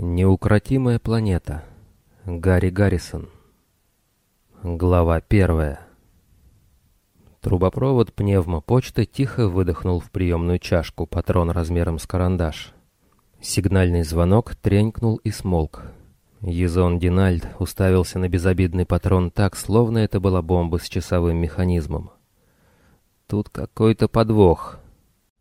Неукротимая планета. Гарри Гаррисон. Глава первая. Трубопровод пневмопочты тихо выдохнул в приемную чашку патрон размером с карандаш. Сигнальный звонок тренькнул и смолк. Езон Динальд уставился на безобидный патрон так, словно это была бомба с часовым механизмом. Тут какой-то подвох.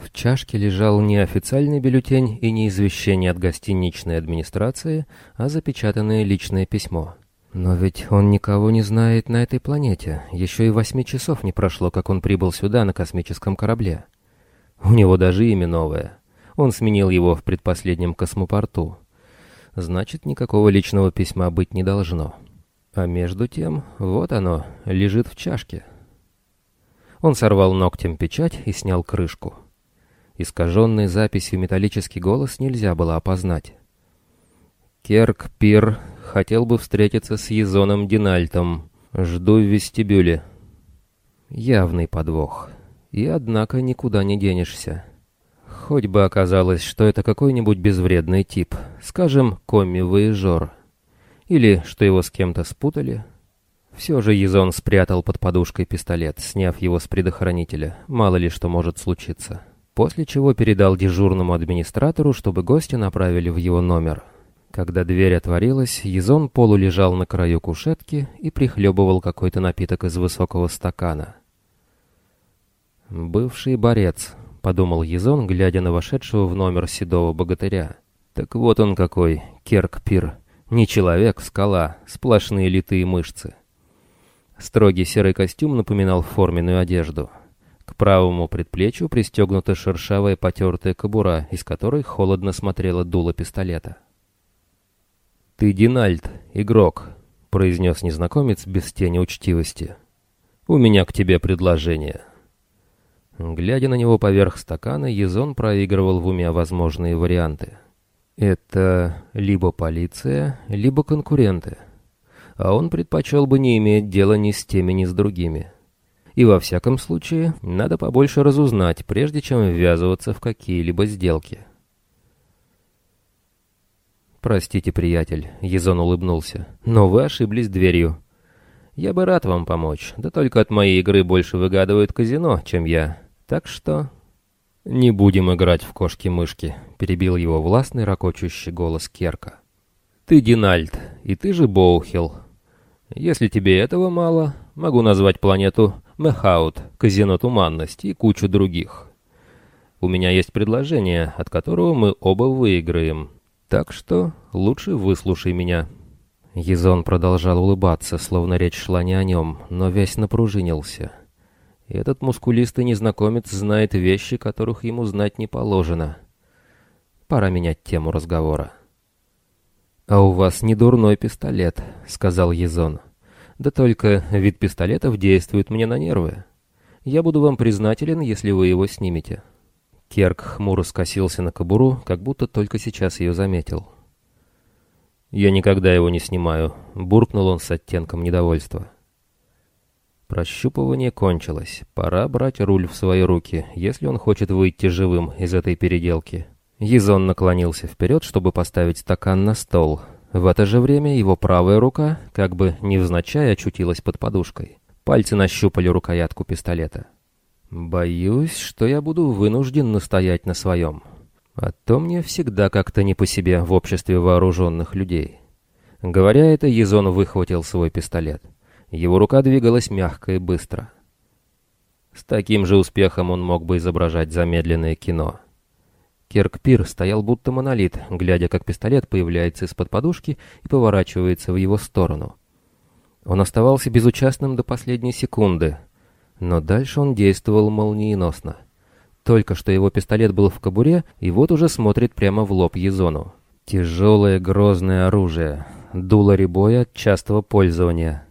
В чашке лежал не официальный бюллетень и не извещение от гостиничной администрации, а запечатанное личное письмо. Но ведь он никого не знает на этой планете. Еще и восьми часов не прошло, как он прибыл сюда на космическом корабле. У него даже имя новое. Он сменил его в предпоследнем космопорту. Значит, никакого личного письма быть не должно. А между тем, вот оно, лежит в чашке. Он сорвал ногтем печать и снял крышку. Искаженный записью металлический голос нельзя было опознать. «Керк Пир хотел бы встретиться с Езоном Динальтом. Жду в вестибюле». Явный подвох. И однако никуда не денешься. Хоть бы оказалось, что это какой-нибудь безвредный тип, скажем, комми-воежор. Или что его с кем-то спутали. Все же Езон спрятал под подушкой пистолет, сняв его с предохранителя. Мало ли что может случиться после чего передал дежурному администратору, чтобы гостя направили в его номер. Когда дверь отворилась, Езон полулежал на краю кушетки и прихлебывал какой-то напиток из высокого стакана. «Бывший борец», — подумал Езон, глядя на вошедшего в номер седого богатыря. «Так вот он какой, Керк-пир. Не человек, скала, сплошные литые мышцы». Строгий серый костюм напоминал форменную одежду. К правому предплечью пристегнута шершавая потертая кобура, из которой холодно смотрело дуло пистолета. «Ты Динальд, игрок», — произнес незнакомец без тени учтивости. «У меня к тебе предложение». Глядя на него поверх стакана, Езон проигрывал в уме возможные варианты. Это либо полиция, либо конкуренты. А он предпочел бы не иметь дела ни с теми, ни с другими. И во всяком случае, надо побольше разузнать, прежде чем ввязываться в какие-либо сделки. «Простите, приятель», — Езон улыбнулся, — «но вы ошиблись дверью. Я бы рад вам помочь, да только от моей игры больше выгадывают казино, чем я. Так что...» «Не будем играть в кошки-мышки», — перебил его властный ракочущий голос Керка. «Ты Динальд, и ты же Боухилл. Если тебе этого мало, могу назвать планету Мехаут, Казино Туманность и кучу других. У меня есть предложение, от которого мы оба выиграем. Так что лучше выслушай меня». Езон продолжал улыбаться, словно речь шла не о нем, но весь напружинился. Этот мускулистый незнакомец знает вещи, которых ему знать не положено. Пора менять тему разговора. «А у вас не дурной пистолет», — сказал Езон. Да только вид пистолетов действует мне на нервы. Я буду вам признателен, если вы его снимете». Керк хмуро скосился на кобуру, как будто только сейчас ее заметил. «Я никогда его не снимаю», — буркнул он с оттенком недовольства. Прощупывание кончилось. Пора брать руль в свои руки, если он хочет выйти живым из этой переделки. Езон наклонился вперед, чтобы поставить стакан на стол, в это же время его правая рука, как бы невзначай, очутилась под подушкой. Пальцы нащупали рукоятку пистолета. «Боюсь, что я буду вынужден настоять на своем. А то мне всегда как-то не по себе в обществе вооруженных людей». Говоря это, Езон выхватил свой пистолет. Его рука двигалась мягко и быстро. С таким же успехом он мог бы изображать замедленное кино. Керк Пир стоял будто монолит, глядя, как пистолет появляется из-под подушки и поворачивается в его сторону. Он оставался безучастным до последней секунды, но дальше он действовал молниеносно. Только что его пистолет был в кобуре, и вот уже смотрит прямо в лоб Езону. Тяжелое грозное оружие, дуло ребоя от частого пользования.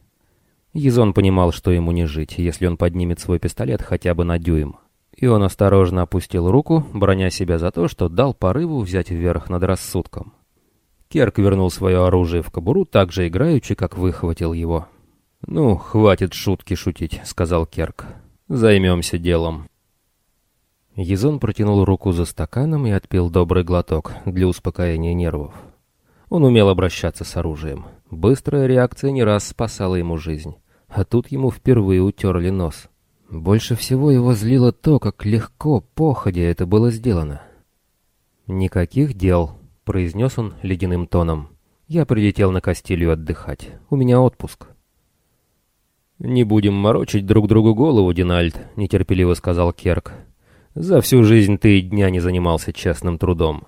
Езон понимал, что ему не жить, если он поднимет свой пистолет хотя бы на дюйм и он осторожно опустил руку, броня себя за то, что дал порыву взять вверх над рассудком. Керк вернул свое оружие в кобуру так же играючи, как выхватил его. «Ну, хватит шутки шутить», — сказал Керк. «Займемся делом». Езон протянул руку за стаканом и отпил добрый глоток для успокоения нервов. Он умел обращаться с оружием. Быстрая реакция не раз спасала ему жизнь. А тут ему впервые утерли нос. Больше всего его злило то, как легко, походя, это было сделано. «Никаких дел», — произнес он ледяным тоном. «Я прилетел на Кастилью отдыхать. У меня отпуск». «Не будем морочить друг другу голову, Динальд», — нетерпеливо сказал Керк. «За всю жизнь ты и дня не занимался честным трудом.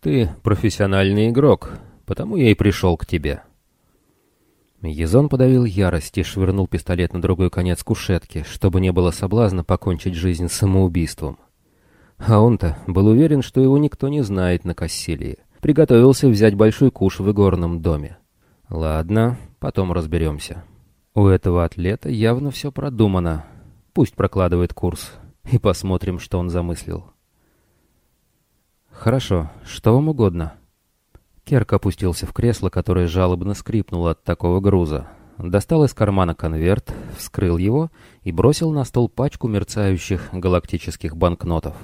Ты профессиональный игрок, потому я и пришел к тебе». Езон подавил ярость и швырнул пистолет на другой конец кушетки, чтобы не было соблазна покончить жизнь самоубийством. А он-то был уверен, что его никто не знает на Кассилии. Приготовился взять большой куш в игорном доме. Ладно, потом разберемся. У этого атлета явно все продумано. Пусть прокладывает курс. И посмотрим, что он замыслил. Хорошо, что вам угодно. Керк опустился в кресло, которое жалобно скрипнуло от такого груза. Достал из кармана конверт, вскрыл его и бросил на стол пачку мерцающих галактических банкнотов.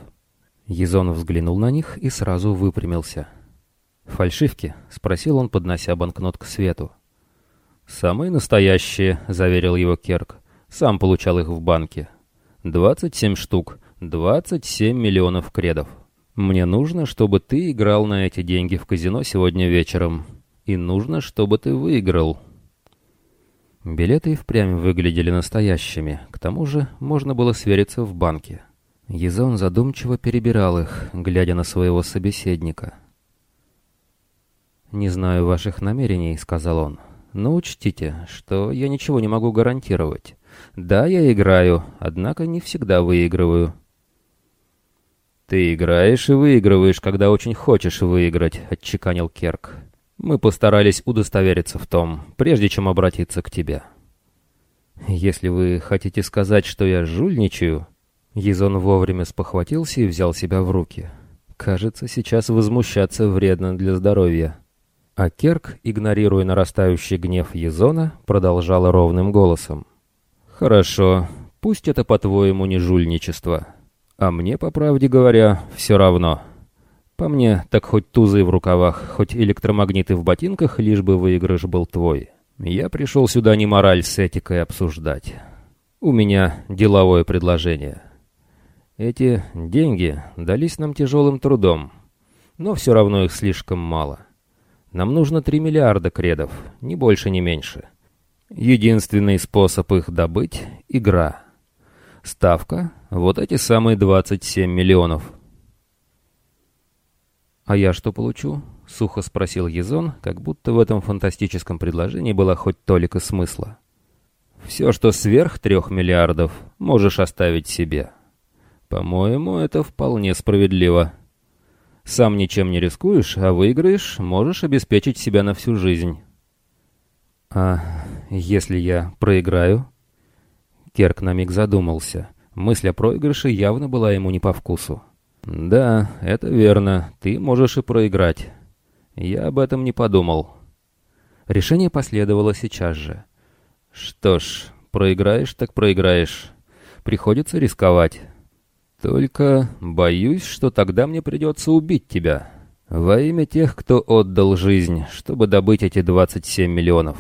Езон взглянул на них и сразу выпрямился. «Фальшивки?» — спросил он, поднося банкнот к свету. «Самые настоящие», — заверил его Керк. «Сам получал их в банке. Двадцать семь штук, двадцать семь миллионов кредов». Мне нужно, чтобы ты играл на эти деньги в казино сегодня вечером. И нужно, чтобы ты выиграл. Билеты и впрямь выглядели настоящими. К тому же можно было свериться в банке. Езон задумчиво перебирал их, глядя на своего собеседника. «Не знаю ваших намерений», — сказал он. «Но учтите, что я ничего не могу гарантировать. Да, я играю, однако не всегда выигрываю. «Ты играешь и выигрываешь, когда очень хочешь выиграть», — отчеканил Керк. «Мы постарались удостовериться в том, прежде чем обратиться к тебе». «Если вы хотите сказать, что я жульничаю...» Езон вовремя спохватился и взял себя в руки. «Кажется, сейчас возмущаться вредно для здоровья». А Керк, игнорируя нарастающий гнев Езона, продолжал ровным голосом. «Хорошо, пусть это, по-твоему, не жульничество». А мне, по правде говоря, все равно. По мне, так хоть тузы в рукавах, хоть электромагниты в ботинках, лишь бы выигрыш был твой. Я пришел сюда не мораль с этикой обсуждать. У меня деловое предложение. Эти деньги дались нам тяжелым трудом, но все равно их слишком мало. Нам нужно 3 миллиарда кредов, ни больше, ни меньше. Единственный способ их добыть — игра — Ставка — вот эти самые 27 миллионов. «А я что получу?» — сухо спросил Езон, как будто в этом фантастическом предложении была хоть толика смысла. «Все, что сверх трех миллиардов, можешь оставить себе. По-моему, это вполне справедливо. Сам ничем не рискуешь, а выиграешь, можешь обеспечить себя на всю жизнь». «А если я проиграю?» Керк на миг задумался. Мысль о проигрыше явно была ему не по вкусу. «Да, это верно. Ты можешь и проиграть. Я об этом не подумал». Решение последовало сейчас же. «Что ж, проиграешь так проиграешь. Приходится рисковать. Только боюсь, что тогда мне придется убить тебя. Во имя тех, кто отдал жизнь, чтобы добыть эти 27 миллионов».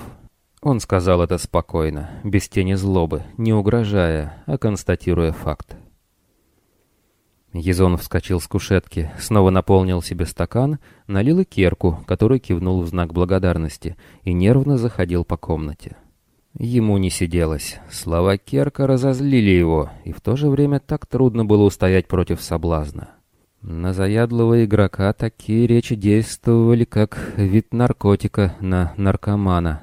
Он сказал это спокойно, без тени злобы, не угрожая, а констатируя факт. Езон вскочил с кушетки, снова наполнил себе стакан, налил и керку, который кивнул в знак благодарности, и нервно заходил по комнате. Ему не сиделось. Слова Керка разозлили его, и в то же время так трудно было устоять против соблазна. На заядлого игрока такие речи действовали, как вид наркотика на наркомана.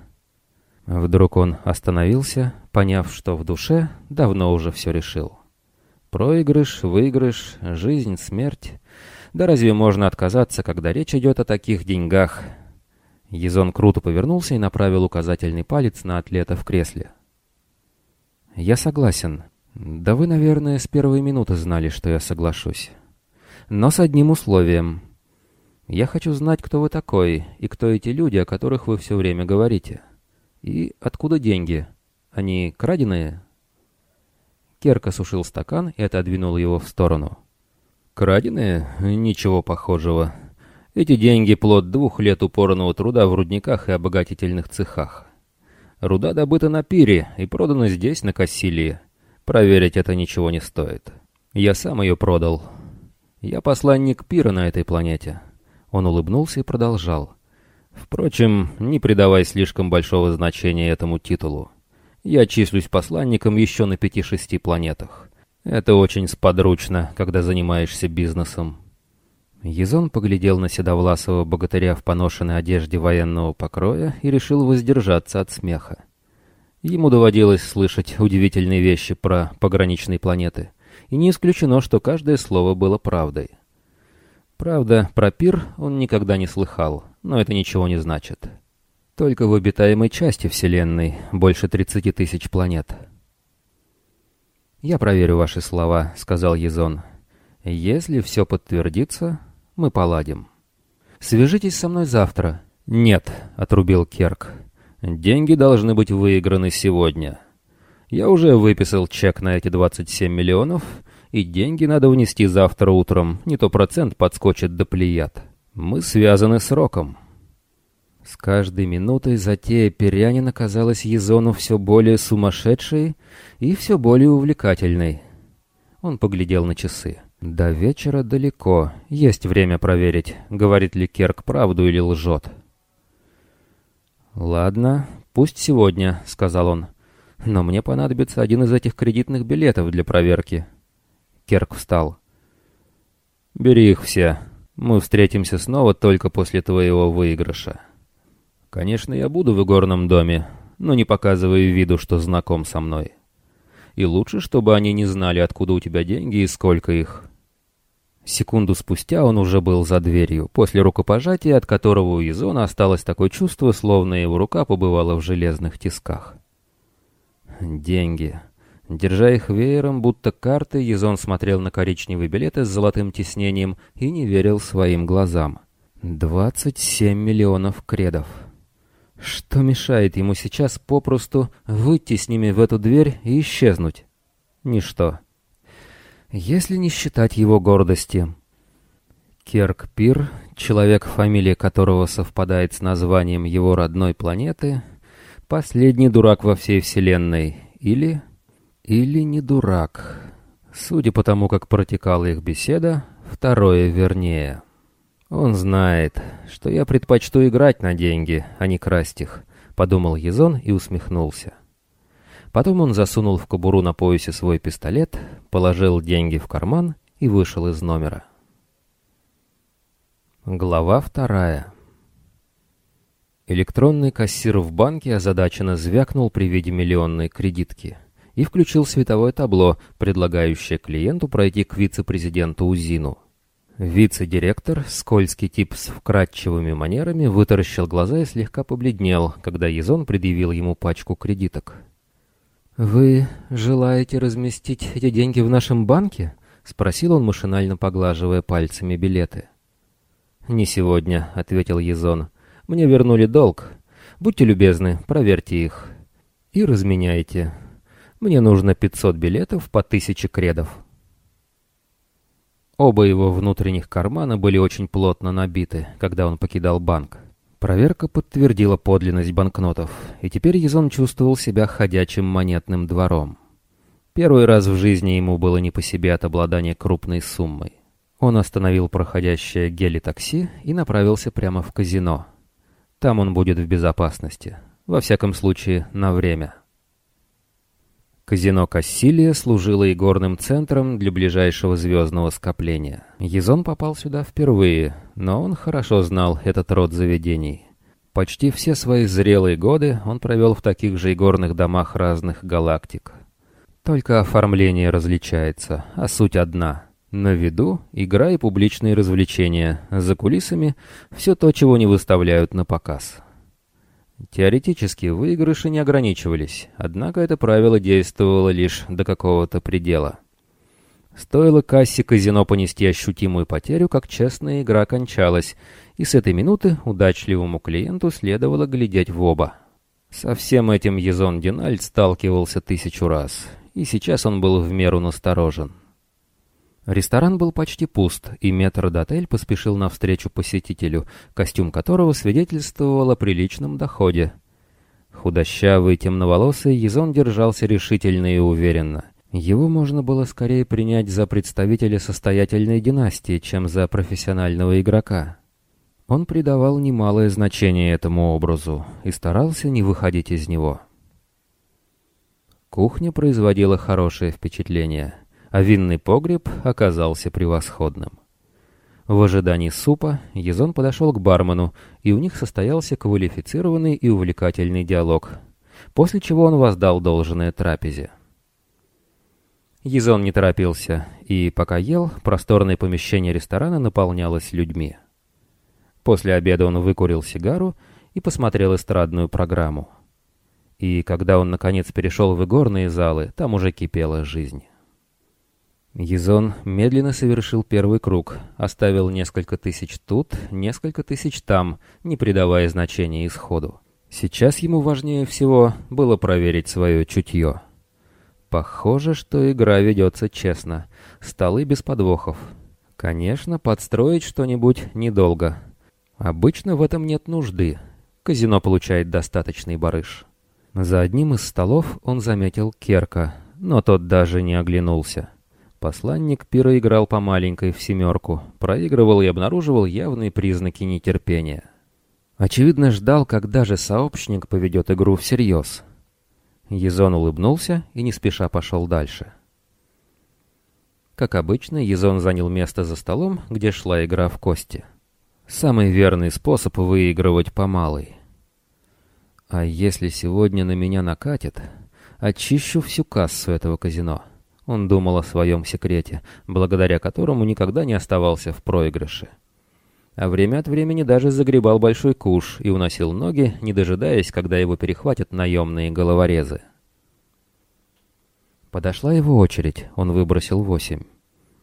Вдруг он остановился, поняв, что в душе давно уже все решил. Проигрыш, выигрыш, жизнь, смерть. Да разве можно отказаться, когда речь идет о таких деньгах? Езон круто повернулся и направил указательный палец на атлета в кресле. «Я согласен. Да вы, наверное, с первой минуты знали, что я соглашусь но с одним условием. Я хочу знать, кто вы такой, и кто эти люди, о которых вы все время говорите. И откуда деньги? Они краденые?» Керк осушил стакан и отодвинул его в сторону. «Краденые? Ничего похожего. Эти деньги — плод двух лет упорного труда в рудниках и обогатительных цехах. Руда добыта на пире и продана здесь, на Кассилии. Проверить это ничего не стоит. Я сам ее продал, я посланник Пира на этой планете». Он улыбнулся и продолжал. «Впрочем, не придавай слишком большого значения этому титулу. Я числюсь посланником еще на пяти-шести планетах. Это очень сподручно, когда занимаешься бизнесом». Езон поглядел на седовласого богатыря в поношенной одежде военного покроя и решил воздержаться от смеха. Ему доводилось слышать удивительные вещи про пограничные планеты — и не исключено, что каждое слово было правдой. Правда, про пир он никогда не слыхал, но это ничего не значит. Только в обитаемой части Вселенной больше 30 тысяч планет. «Я проверю ваши слова», — сказал Езон. «Если все подтвердится, мы поладим». «Свяжитесь со мной завтра». «Нет», — отрубил Керк. «Деньги должны быть выиграны сегодня». Я уже выписал чек на эти 27 миллионов, и деньги надо внести завтра утром, не то процент подскочит до плеяд. Мы связаны с Роком. С каждой минутой затея Перянина казалась Езону все более сумасшедшей и все более увлекательной. Он поглядел на часы. «До вечера далеко. Есть время проверить, говорит ли Керк правду или лжет». «Ладно, пусть сегодня», — сказал он но мне понадобится один из этих кредитных билетов для проверки». Керк встал. «Бери их все. Мы встретимся снова только после твоего выигрыша. Конечно, я буду в игорном доме, но не показывай виду, что знаком со мной. И лучше, чтобы они не знали, откуда у тебя деньги и сколько их». Секунду спустя он уже был за дверью, после рукопожатия, от которого у Изона осталось такое чувство, словно его рука побывала в железных тисках. Деньги. Держа их веером, будто карты, Езон смотрел на коричневые билеты с золотым тиснением и не верил своим глазам. Двадцать семь миллионов кредов. Что мешает ему сейчас попросту выйти с ними в эту дверь и исчезнуть? Ничто. Если не считать его гордости. Керк Пир, человек, фамилия которого совпадает с названием его родной планеты, Последний дурак во всей вселенной. Или... Или не дурак. Судя по тому, как протекала их беседа, второе вернее. Он знает, что я предпочту играть на деньги, а не красть их, подумал Езон и усмехнулся. Потом он засунул в кобуру на поясе свой пистолет, положил деньги в карман и вышел из номера. Глава вторая. Электронный кассир в банке озадаченно звякнул при виде миллионной кредитки и включил световое табло, предлагающее клиенту пройти к вице-президенту УЗИНу. Вице-директор, скользкий тип с вкрадчивыми манерами, вытаращил глаза и слегка побледнел, когда Езон предъявил ему пачку кредиток. «Вы желаете разместить эти деньги в нашем банке?» — спросил он, машинально поглаживая пальцами билеты. «Не сегодня», — ответил Езон. Мне вернули долг. Будьте любезны, проверьте их. И разменяйте. Мне нужно 500 билетов по 1000 кредов. Оба его внутренних кармана были очень плотно набиты, когда он покидал банк. Проверка подтвердила подлинность банкнотов, и теперь Езон чувствовал себя ходячим монетным двором. Первый раз в жизни ему было не по себе от обладания крупной суммой. Он остановил проходящее гели-такси и направился прямо в казино. Там он будет в безопасности. во всяком случае, на время. Казино Кассилия служило игорным центром для ближайшего звездного скопления. Езон попал сюда впервые, но он хорошо знал этот род заведений. Почти все свои зрелые годы он провел в таких же игорных домах разных галактик. Только оформление различается, а суть одна. На виду игра и публичные развлечения, за кулисами все то, чего не выставляют на показ. Теоретически выигрыши не ограничивались, однако это правило действовало лишь до какого-то предела. Стоило кассе казино понести ощутимую потерю, как честная игра кончалась, и с этой минуты удачливому клиенту следовало глядеть в оба. Со всем этим Езон Динальд сталкивался тысячу раз, и сейчас он был в меру насторожен. Ресторан был почти пуст, и метрдотель поспешил навстречу посетителю, костюм которого свидетельствовал о приличном доходе. Худощавый, темноволосый, Езон держался решительно и уверенно. Его можно было скорее принять за представителя состоятельной династии, чем за профессионального игрока. Он придавал немалое значение этому образу и старался не выходить из него. Кухня производила хорошее впечатление — а винный погреб оказался превосходным. В ожидании супа Езон подошел к бармену, и у них состоялся квалифицированный и увлекательный диалог, после чего он воздал должное трапезе. Езон не торопился, и пока ел, просторное помещение ресторана наполнялось людьми. После обеда он выкурил сигару и посмотрел эстрадную программу. И когда он, наконец, перешел в игорные залы, там уже кипела жизнь. Езон медленно совершил первый круг, оставил несколько тысяч тут, несколько тысяч там, не придавая значения исходу. Сейчас ему важнее всего было проверить свое чутье. Похоже, что игра ведется честно, столы без подвохов. Конечно, подстроить что-нибудь недолго. Обычно в этом нет нужды. Казино получает достаточный барыш. За одним из столов он заметил Керка, но тот даже не оглянулся. Посланник пира играл по маленькой в семерку, проигрывал и обнаруживал явные признаки нетерпения. Очевидно, ждал, когда же сообщник поведет игру всерьез. Езон улыбнулся и не спеша пошел дальше. Как обычно, Езон занял место за столом, где шла игра в кости. Самый верный способ выигрывать по малой. А если сегодня на меня накатит, очищу всю кассу этого казино. Он думал о своем секрете, благодаря которому никогда не оставался в проигрыше. А время от времени даже загребал большой куш и уносил ноги, не дожидаясь, когда его перехватят наемные головорезы. Подошла его очередь, он выбросил восемь.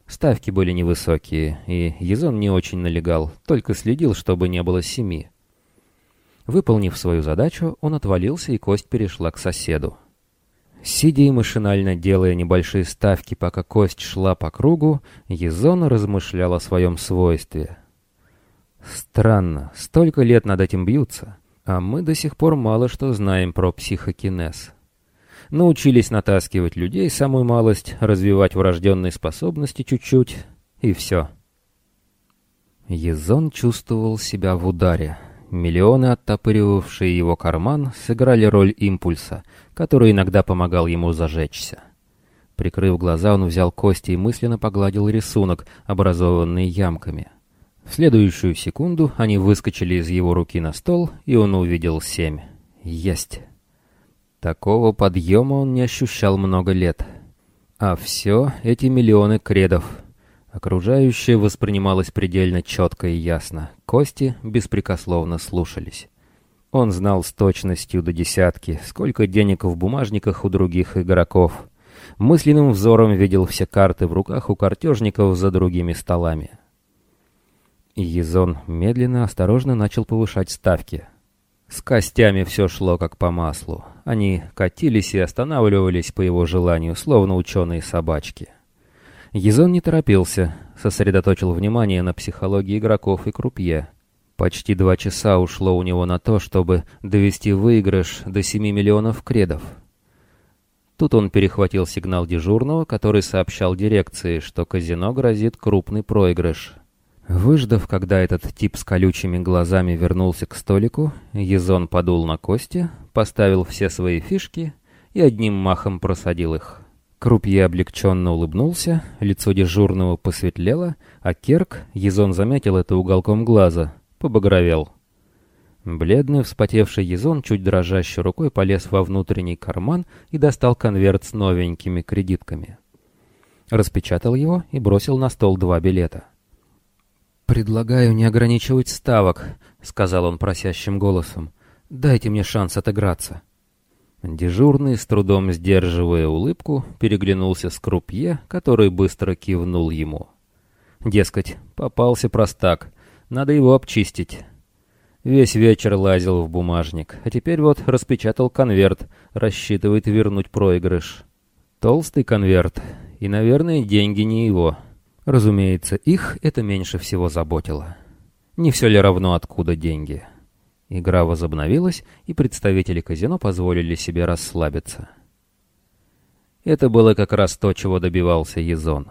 Ставки были невысокие, и Езон не очень налегал, только следил, чтобы не было семи. Выполнив свою задачу, он отвалился, и кость перешла к соседу. Сидя и машинально делая небольшие ставки, пока кость шла по кругу, Езон размышлял о своем свойстве. Странно, столько лет над этим бьются, а мы до сих пор мало что знаем про психокинез. Научились натаскивать людей самую малость, развивать врожденные способности чуть-чуть, и все. Езон чувствовал себя в ударе. Миллионы, оттопыривавшие его карман, сыграли роль импульса, который иногда помогал ему зажечься. Прикрыв глаза, он взял кости и мысленно погладил рисунок, образованный ямками. В следующую секунду они выскочили из его руки на стол, и он увидел семь. Есть. Такого подъема он не ощущал много лет. А все эти миллионы кредов — Окружающее воспринималось предельно четко и ясно. Кости беспрекословно слушались. Он знал с точностью до десятки, сколько денег в бумажниках у других игроков. Мысленным взором видел все карты в руках у картежников за другими столами. Езон медленно, осторожно начал повышать ставки. С костями все шло как по маслу. Они катились и останавливались по его желанию, словно ученые собачки. Езон не торопился, сосредоточил внимание на психологии игроков и крупье. Почти два часа ушло у него на то, чтобы довести выигрыш до 7 миллионов кредов. Тут он перехватил сигнал дежурного, который сообщал дирекции, что казино грозит крупный проигрыш. Выждав, когда этот тип с колючими глазами вернулся к столику, Езон подул на кости, поставил все свои фишки и одним махом просадил их. Крупье облегченно улыбнулся, лицо дежурного посветлело, а Керк, Езон заметил это уголком глаза, побагровел. Бледный, вспотевший Езон чуть дрожащей рукой полез во внутренний карман и достал конверт с новенькими кредитками. Распечатал его и бросил на стол два билета. «Предлагаю не ограничивать ставок», — сказал он просящим голосом. «Дайте мне шанс отыграться». Дежурный, с трудом сдерживая улыбку, переглянулся с крупье, который быстро кивнул ему. Дескать, попался простак, надо его обчистить. Весь вечер лазил в бумажник, а теперь вот распечатал конверт, рассчитывает вернуть проигрыш. Толстый конверт, и, наверное, деньги не его. Разумеется, их это меньше всего заботило. Не все ли равно, откуда деньги? Игра возобновилась, и представители казино позволили себе расслабиться. Это было как раз то, чего добивался Езон.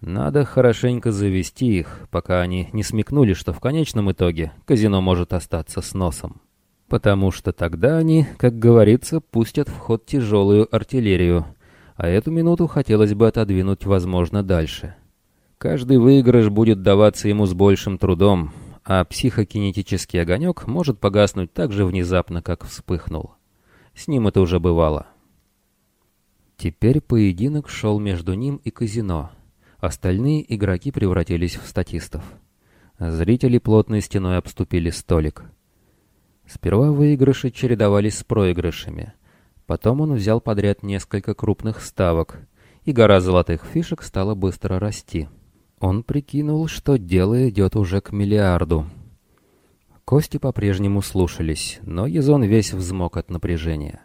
Надо хорошенько завести их, пока они не смекнули, что в конечном итоге казино может остаться с носом. Потому что тогда они, как говорится, пустят в ход тяжелую артиллерию, а эту минуту хотелось бы отодвинуть, возможно, дальше. Каждый выигрыш будет даваться ему с большим трудом, а психокинетический огонек может погаснуть так же внезапно, как вспыхнул. С ним это уже бывало. Теперь поединок шел между ним и казино. Остальные игроки превратились в статистов. Зрители плотной стеной обступили столик. Сперва выигрыши чередовались с проигрышами. Потом он взял подряд несколько крупных ставок, и гора золотых фишек стала быстро расти. Он прикинул, что дело идет уже к миллиарду. Кости по-прежнему слушались, но Езон весь взмок от напряжения.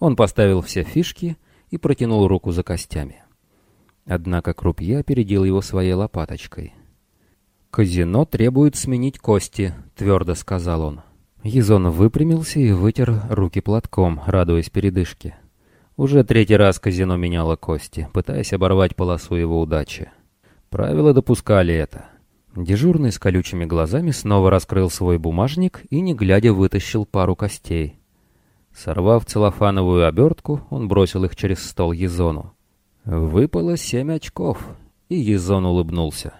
Он поставил все фишки и протянул руку за костями. Однако Крупье опередил его своей лопаточкой. «Казино требует сменить кости», — твердо сказал он. Езон выпрямился и вытер руки платком, радуясь передышке. Уже третий раз казино меняло кости, пытаясь оборвать полосу его удачи. Правила допускали это. Дежурный с колючими глазами снова раскрыл свой бумажник и, не глядя, вытащил пару костей. Сорвав целлофановую обертку, он бросил их через стол Езону. Выпало семь очков, и Езон улыбнулся.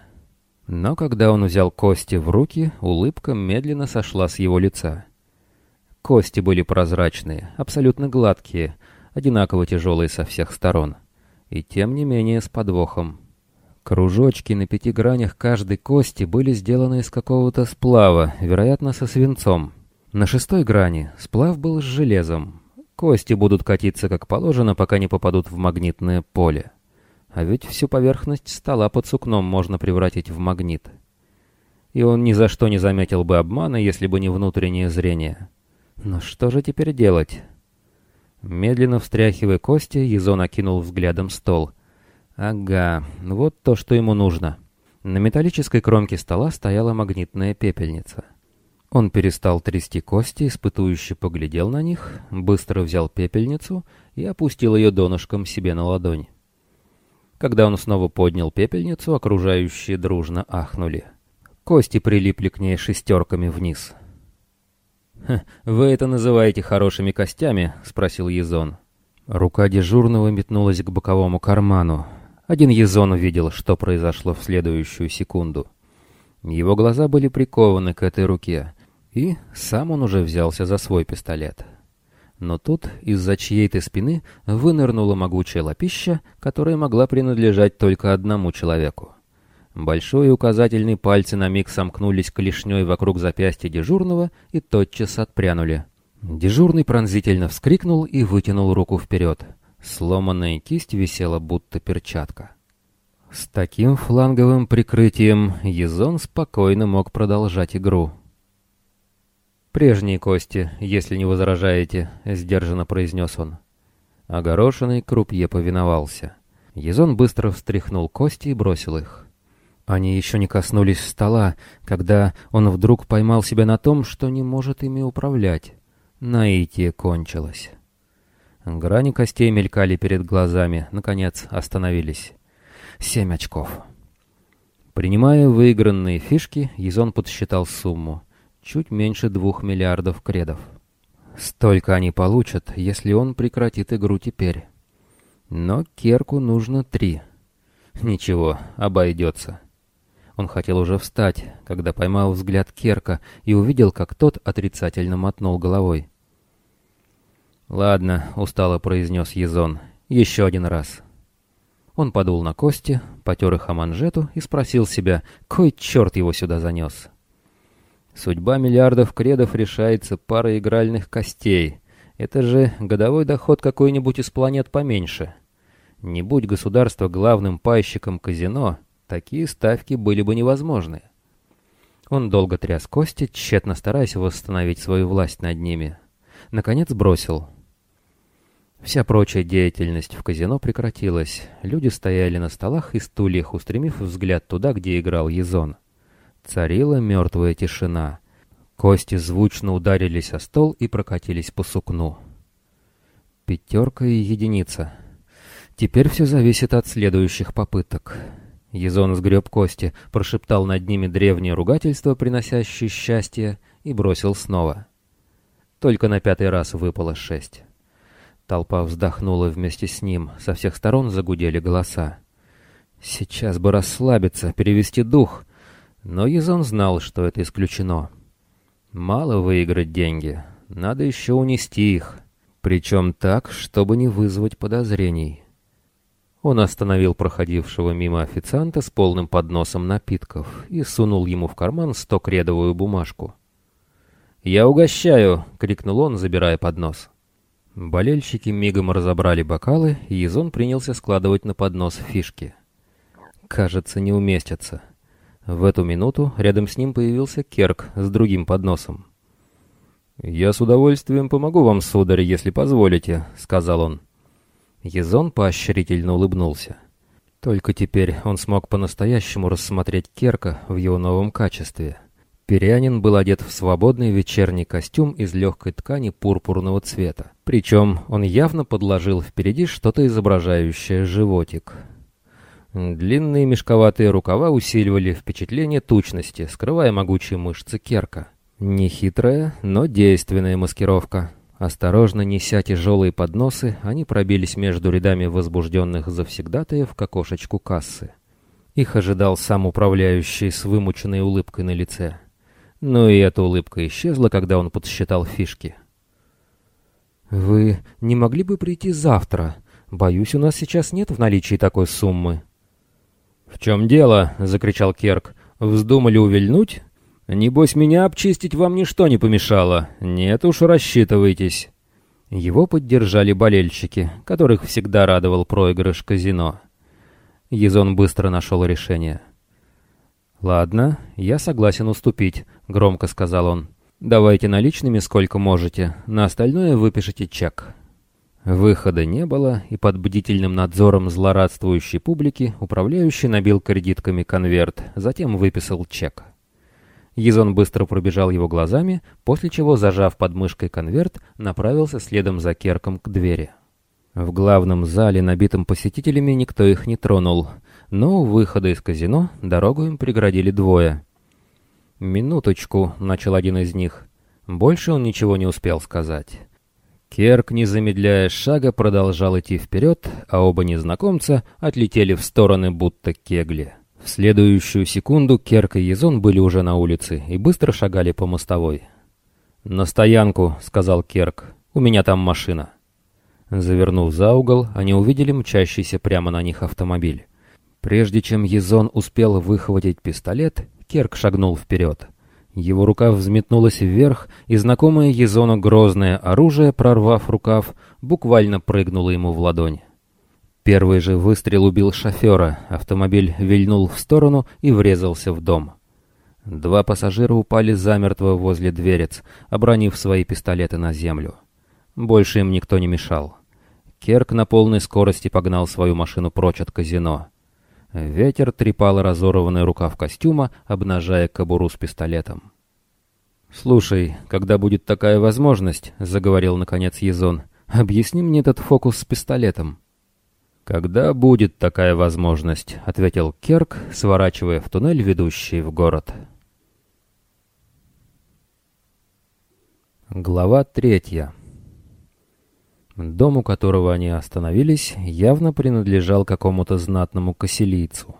Но когда он взял кости в руки, улыбка медленно сошла с его лица. Кости были прозрачные, абсолютно гладкие, одинаково тяжелые со всех сторон. И тем не менее с подвохом. Кружочки на пяти гранях каждой кости были сделаны из какого-то сплава, вероятно, со свинцом. На шестой грани сплав был с железом. Кости будут катиться как положено, пока не попадут в магнитное поле. А ведь всю поверхность стола под сукном можно превратить в магнит. И он ни за что не заметил бы обмана, если бы не внутреннее зрение. Но что же теперь делать? Медленно встряхивая кости, Езон окинул взглядом стол — Ага, вот то, что ему нужно. На металлической кромке стола стояла магнитная пепельница. Он перестал трясти кости, испытующе поглядел на них, быстро взял пепельницу и опустил ее донышком себе на ладонь. Когда он снова поднял пепельницу, окружающие дружно ахнули. Кости прилипли к ней шестерками вниз. «Вы это называете хорошими костями?» — спросил Езон. Рука дежурного метнулась к боковому карману. Один Езон увидел, что произошло в следующую секунду. Его глаза были прикованы к этой руке, и сам он уже взялся за свой пистолет. Но тут из-за чьей-то спины вынырнула могучая лапища, которая могла принадлежать только одному человеку. Большой и указательный пальцы на миг сомкнулись клешней вокруг запястья дежурного и тотчас отпрянули. Дежурный пронзительно вскрикнул и вытянул руку вперед. Сломанная кисть висела будто перчатка. С таким фланговым прикрытием Езон спокойно мог продолжать игру. «Прежние кости, если не возражаете», — сдержанно произнес он. Огорошенный крупье повиновался. Езон быстро встряхнул кости и бросил их. Они еще не коснулись стола, когда он вдруг поймал себя на том, что не может ими управлять. Наитие кончилось. Грани костей мелькали перед глазами, наконец остановились. Семь очков. Принимая выигранные фишки, Езон подсчитал сумму. Чуть меньше двух миллиардов кредов. Столько они получат, если он прекратит игру теперь. Но Керку нужно три. Ничего, обойдется. Он хотел уже встать, когда поймал взгляд Керка и увидел, как тот отрицательно мотнул головой. «Ладно», — устало произнес Езон, — «еще один раз». Он подул на кости, потер их о манжету и спросил себя, кой черт его сюда занес. Судьба миллиардов кредов решается парой игральных костей. Это же годовой доход какой-нибудь из планет поменьше. Не будь государство главным пайщиком казино, такие ставки были бы невозможны. Он долго тряс кости, тщетно стараясь восстановить свою власть над ними. Наконец бросил. Вся прочая деятельность в казино прекратилась. Люди стояли на столах и стульях, устремив взгляд туда, где играл Езон. Царила мертвая тишина. Кости звучно ударились о стол и прокатились по сукну. Пятерка и единица. Теперь все зависит от следующих попыток. Езон сгреб кости, прошептал над ними древнее ругательство, приносящее счастье, и бросил снова. Только на пятый раз выпало шесть. Толпа вздохнула вместе с ним, со всех сторон загудели голоса. Сейчас бы расслабиться, перевести дух, но Езон знал, что это исключено. Мало выиграть деньги, надо еще унести их, причем так, чтобы не вызвать подозрений. Он остановил проходившего мимо официанта с полным подносом напитков и сунул ему в карман стокредовую бумажку. «Я угощаю!» — крикнул он, забирая поднос. Болельщики мигом разобрали бокалы, и Езон принялся складывать на поднос фишки. Кажется, не уместятся. В эту минуту рядом с ним появился Керк с другим подносом. «Я с удовольствием помогу вам, сударь, если позволите», — сказал он. Езон поощрительно улыбнулся. Только теперь он смог по-настоящему рассмотреть Керка в его новом качестве. Перянин был одет в свободный вечерний костюм из легкой ткани пурпурного цвета. Причем он явно подложил впереди что-то изображающее животик. Длинные мешковатые рукава усиливали впечатление тучности, скрывая могучие мышцы Керка. Нехитрая, но действенная маскировка. Осторожно неся тяжелые подносы, они пробились между рядами возбужденных завсегдатаев к окошечку кассы. Их ожидал сам управляющий с вымученной улыбкой на лице. Но и эта улыбка исчезла, когда он подсчитал фишки. «Вы не могли бы прийти завтра? Боюсь, у нас сейчас нет в наличии такой суммы». «В чем дело?» — закричал Керк. «Вздумали увильнуть? Небось, меня обчистить вам ничто не помешало. Нет уж, рассчитывайтесь». Его поддержали болельщики, которых всегда радовал проигрыш казино. Езон быстро нашел решение. «Ладно, я согласен уступить», — громко сказал он. «Давайте наличными сколько можете, на остальное выпишите чек». Выхода не было, и под бдительным надзором злорадствующей публики управляющий набил кредитками конверт, затем выписал чек. Езон быстро пробежал его глазами, после чего, зажав под мышкой конверт, направился следом за Керком к двери. В главном зале, набитом посетителями, никто их не тронул, но у выхода из казино дорогу им преградили двое. «Минуточку», — начал один из них. Больше он ничего не успел сказать. Керк, не замедляя шага, продолжал идти вперед, а оба незнакомца отлетели в стороны, будто кегли. В следующую секунду Керк и Езон были уже на улице и быстро шагали по мостовой. «На стоянку», — сказал Керк. «У меня там машина». Завернув за угол, они увидели мчащийся прямо на них автомобиль. Прежде чем Езон успел выхватить пистолет, Керк шагнул вперед. Его рука взметнулась вверх, и знакомое Езону грозное оружие, прорвав рукав, буквально прыгнуло ему в ладонь. Первый же выстрел убил шофера, автомобиль вильнул в сторону и врезался в дом. Два пассажира упали замертво возле дверец, обронив свои пистолеты на землю. Больше им никто не мешал. Керк на полной скорости погнал свою машину прочь от казино. Ветер трепал разорванный рукав костюма, обнажая кобуру с пистолетом. «Слушай, когда будет такая возможность, — заговорил наконец Езон, — объясни мне этот фокус с пистолетом». «Когда будет такая возможность?» — ответил Керк, сворачивая в туннель, ведущий в город. Глава третья. Дом, у которого они остановились, явно принадлежал какому-то знатному косилийцу.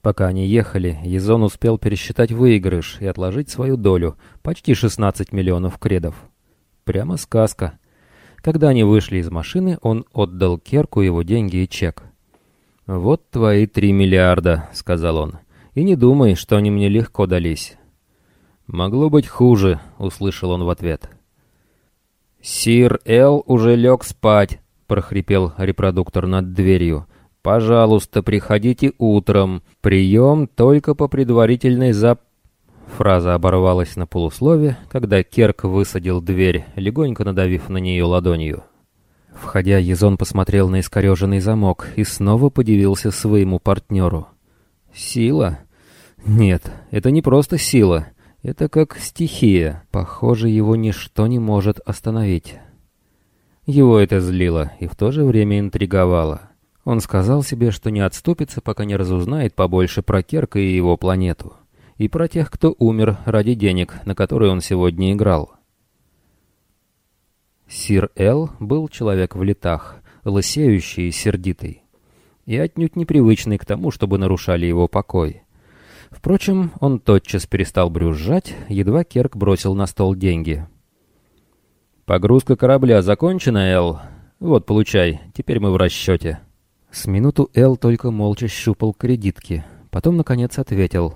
Пока они ехали, Езон успел пересчитать выигрыш и отложить свою долю, почти 16 миллионов кредов. Прямо сказка. Когда они вышли из машины, он отдал Керку его деньги и чек. «Вот твои три миллиарда», — сказал он. «И не думай, что они мне легко дались». «Могло быть хуже», — услышал он в ответ. «Сир Эл уже лег спать», — прохрипел репродуктор над дверью. «Пожалуйста, приходите утром. Прием только по предварительной зап...» Фраза оборвалась на полуслове, когда Керк высадил дверь, легонько надавив на нее ладонью. Входя, Езон посмотрел на искореженный замок и снова подивился своему партнеру. «Сила? Нет, это не просто сила. Это как стихия. Похоже, его ничто не может остановить». Его это злило и в то же время интриговало. Он сказал себе, что не отступится, пока не разузнает побольше про Керка и его планету и про тех, кто умер ради денег, на которые он сегодня играл. Сир Эл был человек в летах, лысеющий и сердитый, и отнюдь непривычный к тому, чтобы нарушали его покой. Впрочем, он тотчас перестал брюзжать, едва Керк бросил на стол деньги. «Погрузка корабля закончена, Эл? Вот, получай, теперь мы в расчете». С минуту Эл только молча щупал кредитки, потом, наконец, ответил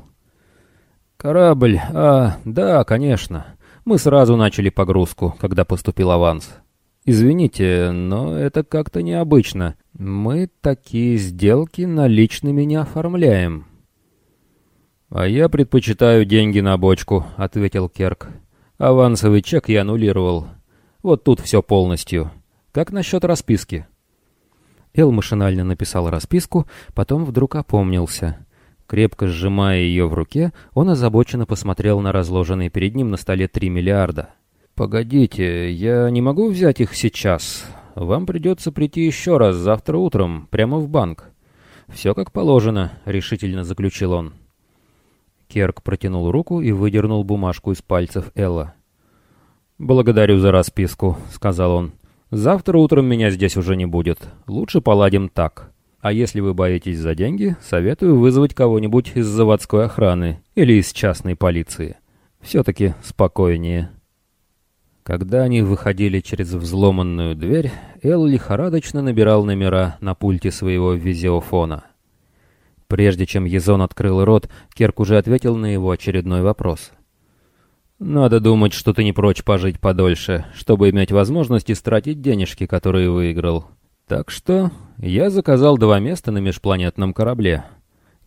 — «Корабль? А, да, конечно. Мы сразу начали погрузку, когда поступил аванс. Извините, но это как-то необычно. Мы такие сделки наличными не оформляем». «А я предпочитаю деньги на бочку», — ответил Керк. «Авансовый чек я аннулировал. Вот тут все полностью. Как насчет расписки?» Эл машинально написал расписку, потом вдруг опомнился — Крепко сжимая ее в руке, он озабоченно посмотрел на разложенные перед ним на столе три миллиарда. «Погодите, я не могу взять их сейчас. Вам придется прийти еще раз завтра утром, прямо в банк. Все как положено», — решительно заключил он. Керк протянул руку и выдернул бумажку из пальцев Элла. «Благодарю за расписку», — сказал он. «Завтра утром меня здесь уже не будет. Лучше поладим так». А если вы боитесь за деньги, советую вызвать кого-нибудь из заводской охраны или из частной полиции. Все-таки спокойнее. Когда они выходили через взломанную дверь, Эл лихорадочно набирал номера на пульте своего визиофона. Прежде чем Езон открыл рот, Керк уже ответил на его очередной вопрос. «Надо думать, что ты не прочь пожить подольше, чтобы иметь возможность истратить денежки, которые выиграл. Так что я заказал два места на межпланетном корабле.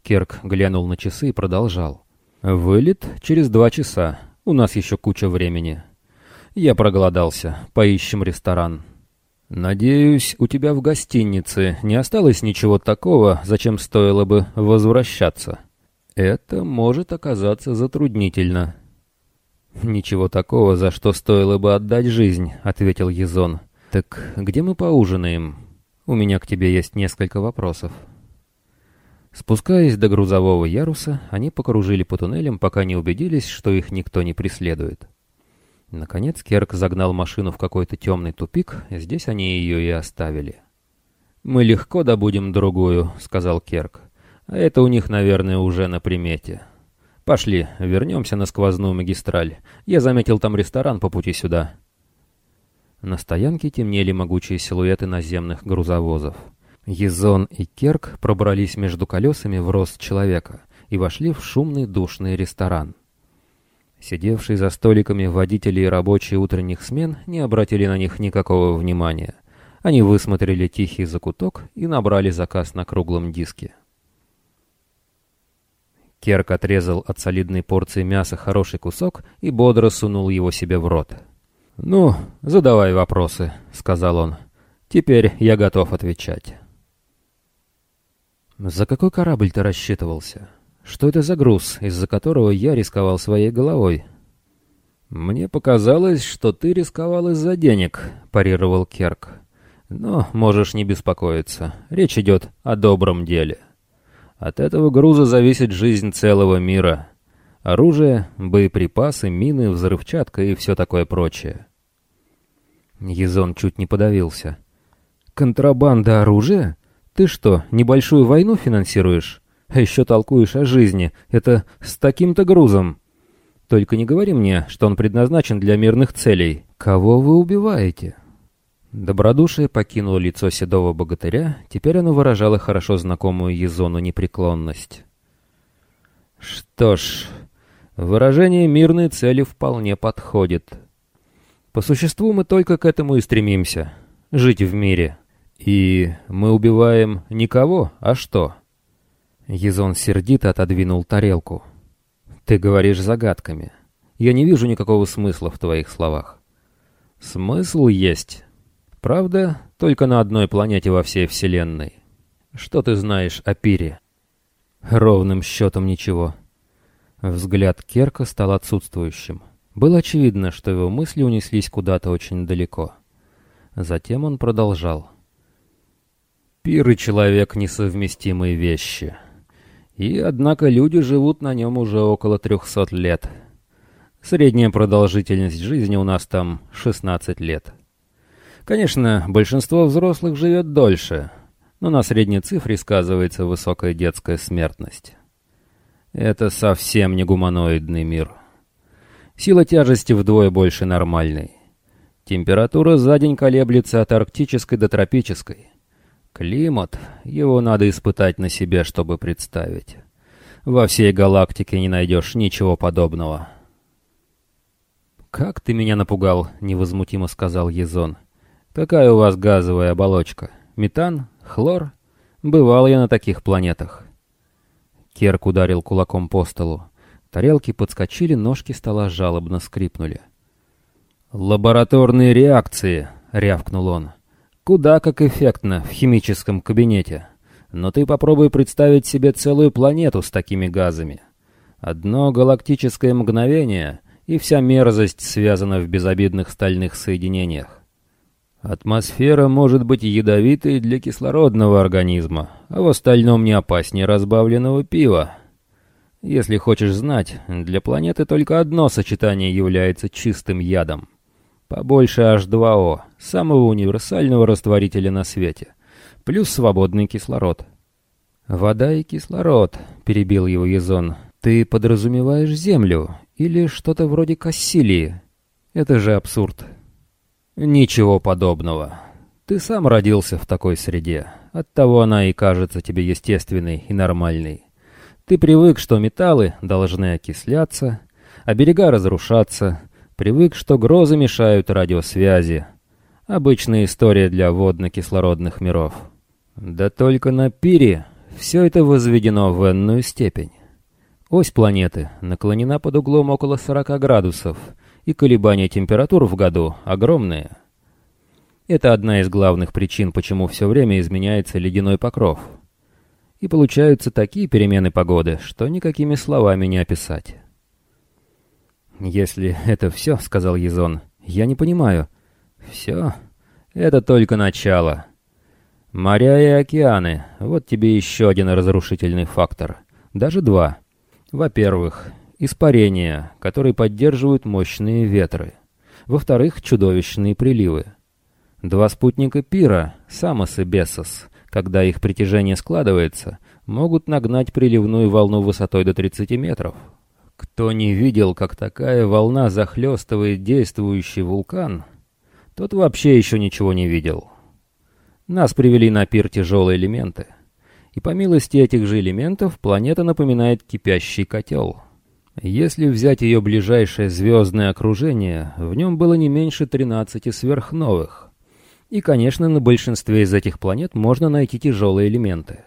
Керк глянул на часы и продолжал. Вылет через два часа. У нас еще куча времени. Я проголодался. Поищем ресторан. Надеюсь, у тебя в гостинице не осталось ничего такого, зачем стоило бы возвращаться. Это может оказаться затруднительно. Ничего такого, за что стоило бы отдать жизнь, ответил Езон. Так где мы поужинаем? У меня к тебе есть несколько вопросов. Спускаясь до грузового яруса, они покружили по туннелям, пока не убедились, что их никто не преследует. Наконец Керк загнал машину в какой-то темный тупик, здесь они ее и оставили. «Мы легко добудем другую», — сказал Керк. «А это у них, наверное, уже на примете. Пошли, вернемся на сквозную магистраль. Я заметил там ресторан по пути сюда». На стоянке темнели могучие силуэты наземных грузовозов. Езон и Керк пробрались между колесами в рост человека и вошли в шумный душный ресторан. Сидевшие за столиками водители и рабочие утренних смен не обратили на них никакого внимания. Они высмотрели тихий закуток и набрали заказ на круглом диске. Керк отрезал от солидной порции мяса хороший кусок и бодро сунул его себе в рот. «Ну, задавай вопросы», — сказал он. «Теперь я готов отвечать». «За какой корабль ты рассчитывался? Что это за груз, из-за которого я рисковал своей головой?» «Мне показалось, что ты рисковал из-за денег», — парировал Керк. Но можешь не беспокоиться, речь идет о добром деле. От этого груза зависит жизнь целого мира. Оружие, боеприпасы, мины, взрывчатка и все такое прочее. Езон чуть не подавился. «Контрабанда оружия? Ты что, небольшую войну финансируешь? А еще толкуешь о жизни. Это с таким-то грузом. Только не говори мне, что он предназначен для мирных целей. Кого вы убиваете?» Добродушие покинуло лицо седого богатыря, теперь оно выражало хорошо знакомую Езону непреклонность. «Что ж, выражение мирной цели вполне подходит. По существу мы только к этому и стремимся — жить в мире. И мы убиваем не кого, а что?» Езон сердито отодвинул тарелку. «Ты говоришь загадками. Я не вижу никакого смысла в твоих словах». «Смысл есть». Правда, только на одной планете во всей Вселенной. Что ты знаешь о Пире? Ровным счетом ничего. Взгляд Керка стал отсутствующим. Было очевидно, что его мысли унеслись куда-то очень далеко. Затем он продолжал. Пир и человек — несовместимые вещи. И, однако, люди живут на нем уже около трехсот лет. Средняя продолжительность жизни у нас там 16 лет. Конечно, большинство взрослых живет дольше, но на средней цифре сказывается высокая детская смертность. Это совсем не гуманоидный мир. Сила тяжести вдвое больше нормальной. Температура за день колеблется от арктической до тропической. Климат, его надо испытать на себе, чтобы представить. Во всей галактике не найдешь ничего подобного. «Как ты меня напугал», — невозмутимо сказал Езон. Какая у вас газовая оболочка? Метан? Хлор? Бывал я на таких планетах. Керк ударил кулаком по столу. Тарелки подскочили, ножки стола жалобно скрипнули. «Лабораторные реакции!» — рявкнул он. «Куда как эффектно в химическом кабинете. Но ты попробуй представить себе целую планету с такими газами. Одно галактическое мгновение, и вся мерзость связана в безобидных стальных соединениях. Атмосфера может быть ядовитой для кислородного организма, а в остальном не опаснее разбавленного пива. Если хочешь знать, для планеты только одно сочетание является чистым ядом. Побольше H2O, самого универсального растворителя на свете, плюс свободный кислород. «Вода и кислород», — перебил его Езон. «Ты подразумеваешь Землю или что-то вроде Кассилии? Это же абсурд». «Ничего подобного. Ты сам родился в такой среде. Оттого она и кажется тебе естественной и нормальной. Ты привык, что металлы должны окисляться, а берега разрушаться, привык, что грозы мешают радиосвязи. Обычная история для водно-кислородных миров. Да только на Пире все это возведено в энную степень. Ось планеты наклонена под углом около 40 градусов — и колебания температур в году огромные. Это одна из главных причин, почему все время изменяется ледяной покров. И получаются такие перемены погоды, что никакими словами не описать. «Если это все, — сказал Езон, — я не понимаю. Все? Это только начало. Моря и океаны — вот тебе еще один разрушительный фактор. Даже два. Во-первых, испарения, которые поддерживают мощные ветры. Во-вторых, чудовищные приливы. Два спутника Пира, Самос и Бесос, когда их притяжение складывается, могут нагнать приливную волну высотой до 30 метров. Кто не видел, как такая волна захлестывает действующий вулкан, тот вообще еще ничего не видел. Нас привели на пир тяжелые элементы. И по милости этих же элементов планета напоминает кипящий котел — если взять ее ближайшее звездное окружение, в нем было не меньше 13 сверхновых. И, конечно, на большинстве из этих планет можно найти тяжелые элементы.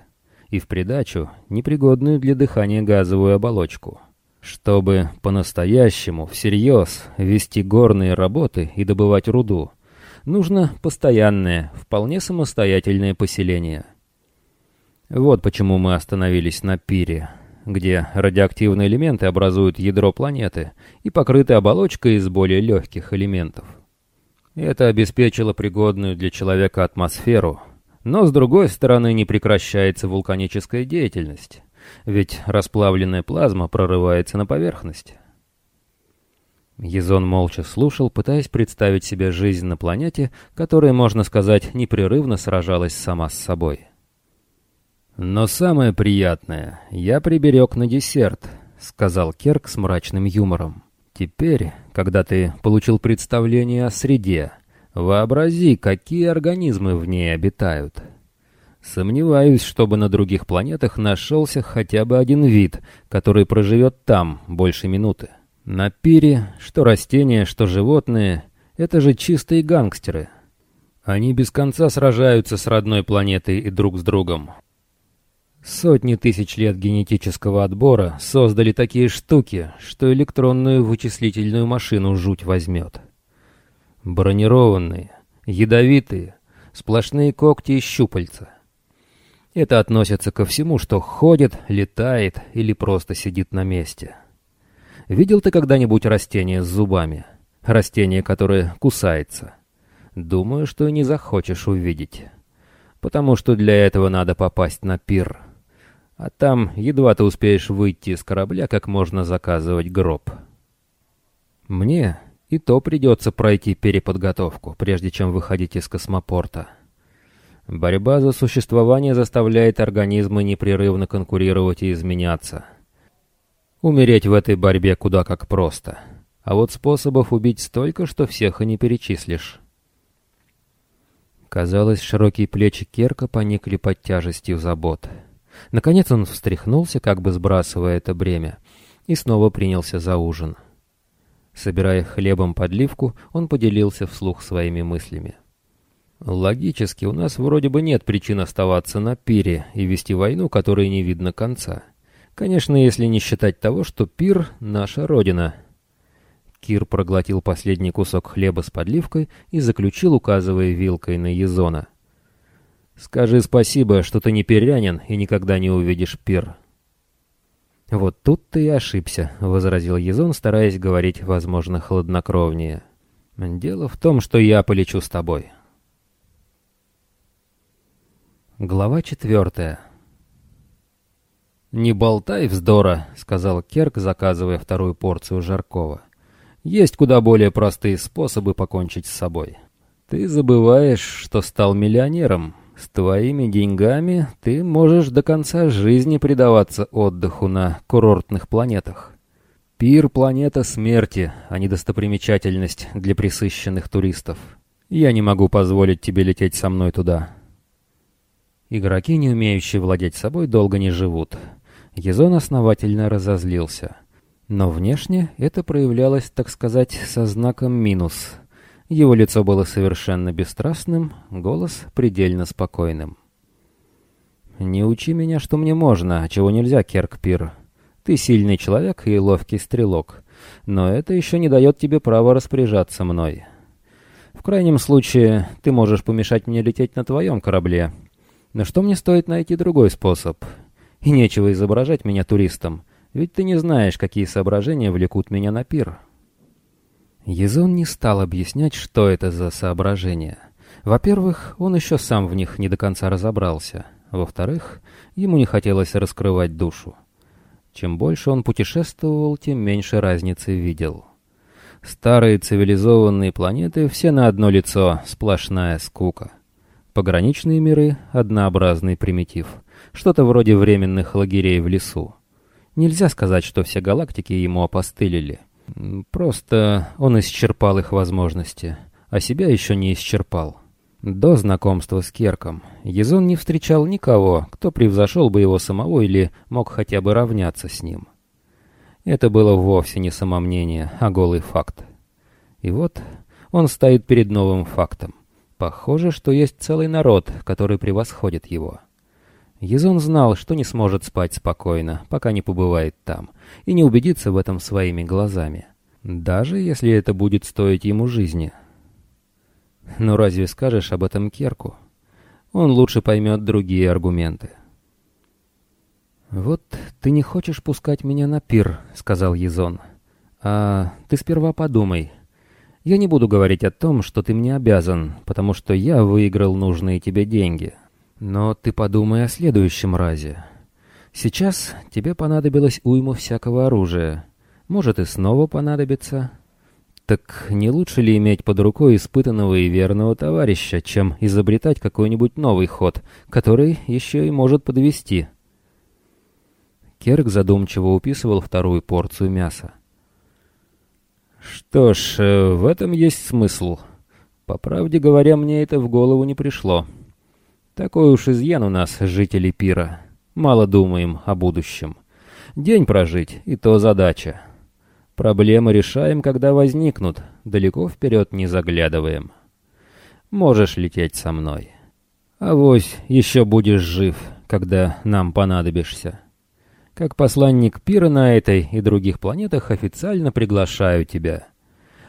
И в придачу непригодную для дыхания газовую оболочку. Чтобы по-настоящему, всерьез, вести горные работы и добывать руду, нужно постоянное, вполне самостоятельное поселение. Вот почему мы остановились на пире где радиоактивные элементы образуют ядро планеты и покрыты оболочкой из более легких элементов. Это обеспечило пригодную для человека атмосферу, но с другой стороны не прекращается вулканическая деятельность, ведь расплавленная плазма прорывается на поверхность. Езон молча слушал, пытаясь представить себе жизнь на планете, которая, можно сказать, непрерывно сражалась сама с собой. «Но самое приятное я приберег на десерт», — сказал Керк с мрачным юмором. «Теперь, когда ты получил представление о среде, вообрази, какие организмы в ней обитают». Сомневаюсь, чтобы на других планетах нашелся хотя бы один вид, который проживет там больше минуты. На пире, что растения, что животные, это же чистые гангстеры. Они без конца сражаются с родной планетой и друг с другом. Сотни тысяч лет генетического отбора создали такие штуки, что электронную вычислительную машину жуть возьмет. Бронированные, ядовитые, сплошные когти и щупальца. Это относится ко всему, что ходит, летает или просто сидит на месте. Видел ты когда-нибудь растение с зубами? Растение, которое кусается? Думаю, что не захочешь увидеть. Потому что для этого надо попасть на пир. А там едва ты успеешь выйти из корабля, как можно заказывать гроб. Мне и то придется пройти переподготовку, прежде чем выходить из космопорта. Борьба за существование заставляет организмы непрерывно конкурировать и изменяться — Умереть в этой борьбе куда как просто. А вот способов убить столько, что всех и не перечислишь. Казалось, широкие плечи Керка поникли под тяжестью забот. Наконец он встряхнулся, как бы сбрасывая это бремя, и снова принялся за ужин. Собирая хлебом подливку, он поделился вслух своими мыслями. «Логически, у нас вроде бы нет причин оставаться на пире и вести войну, которой не видно конца». Конечно, если не считать того, что пир — наша родина. Кир проглотил последний кусок хлеба с подливкой и заключил, указывая вилкой на Езона. «Скажи спасибо, что ты не пирянин и никогда не увидишь пир». «Вот тут ты и ошибся», — возразил Езон, стараясь говорить, возможно, хладнокровнее. «Дело в том, что я полечу с тобой». Глава четвертая. «Не болтай вздора», — сказал Керк, заказывая вторую порцию Жаркова. «Есть куда более простые способы покончить с собой. Ты забываешь, что стал миллионером. С твоими деньгами ты можешь до конца жизни предаваться отдыху на курортных планетах. Пир — планета смерти, а не достопримечательность для присыщенных туристов. Я не могу позволить тебе лететь со мной туда». Игроки, не умеющие владеть собой, долго не живут. Езон основательно разозлился. Но внешне это проявлялось, так сказать, со знаком минус. Его лицо было совершенно бесстрастным, голос предельно спокойным. «Не учи меня, что мне можно, а чего нельзя, Керкпир. Ты сильный человек и ловкий стрелок, но это еще не дает тебе права распоряжаться мной. В крайнем случае, ты можешь помешать мне лететь на твоем корабле. Но что мне стоит найти другой способ?» И нечего изображать меня туристом, ведь ты не знаешь, какие соображения влекут меня на пир. Езон не стал объяснять, что это за соображения. Во-первых, он еще сам в них не до конца разобрался. Во-вторых, ему не хотелось раскрывать душу. Чем больше он путешествовал, тем меньше разницы видел. Старые цивилизованные планеты все на одно лицо, сплошная скука. Пограничные миры — однообразный примитив — что-то вроде временных лагерей в лесу. Нельзя сказать, что все галактики ему опостылили. Просто он исчерпал их возможности, а себя еще не исчерпал. До знакомства с Керком Езон не встречал никого, кто превзошел бы его самого или мог хотя бы равняться с ним. Это было вовсе не самомнение, а голый факт. И вот он стоит перед новым фактом. Похоже, что есть целый народ, который превосходит его. Езон знал, что не сможет спать спокойно, пока не побывает там, и не убедится в этом своими глазами, даже если это будет стоить ему жизни. Но разве скажешь об этом Керку? Он лучше поймет другие аргументы. «Вот ты не хочешь пускать меня на пир», — сказал Езон. «А ты сперва подумай. Я не буду говорить о том, что ты мне обязан, потому что я выиграл нужные тебе деньги. Но ты подумай о следующем разе. Сейчас тебе понадобилось уйму всякого оружия. Может и снова понадобится. Так не лучше ли иметь под рукой испытанного и верного товарища, чем изобретать какой-нибудь новый ход, который еще и может подвести? Керк задумчиво уписывал вторую порцию мяса. Что ж, э, в этом есть смысл. По правде говоря, мне это в голову не пришло. Такой уж изъян у нас, жители пира. Мало думаем о будущем. День прожить, и то задача. Проблемы решаем, когда возникнут, далеко вперед не заглядываем. Можешь лететь со мной. Авось еще будешь жив, когда нам понадобишься. Как посланник Пира на этой и других планетах официально приглашаю тебя.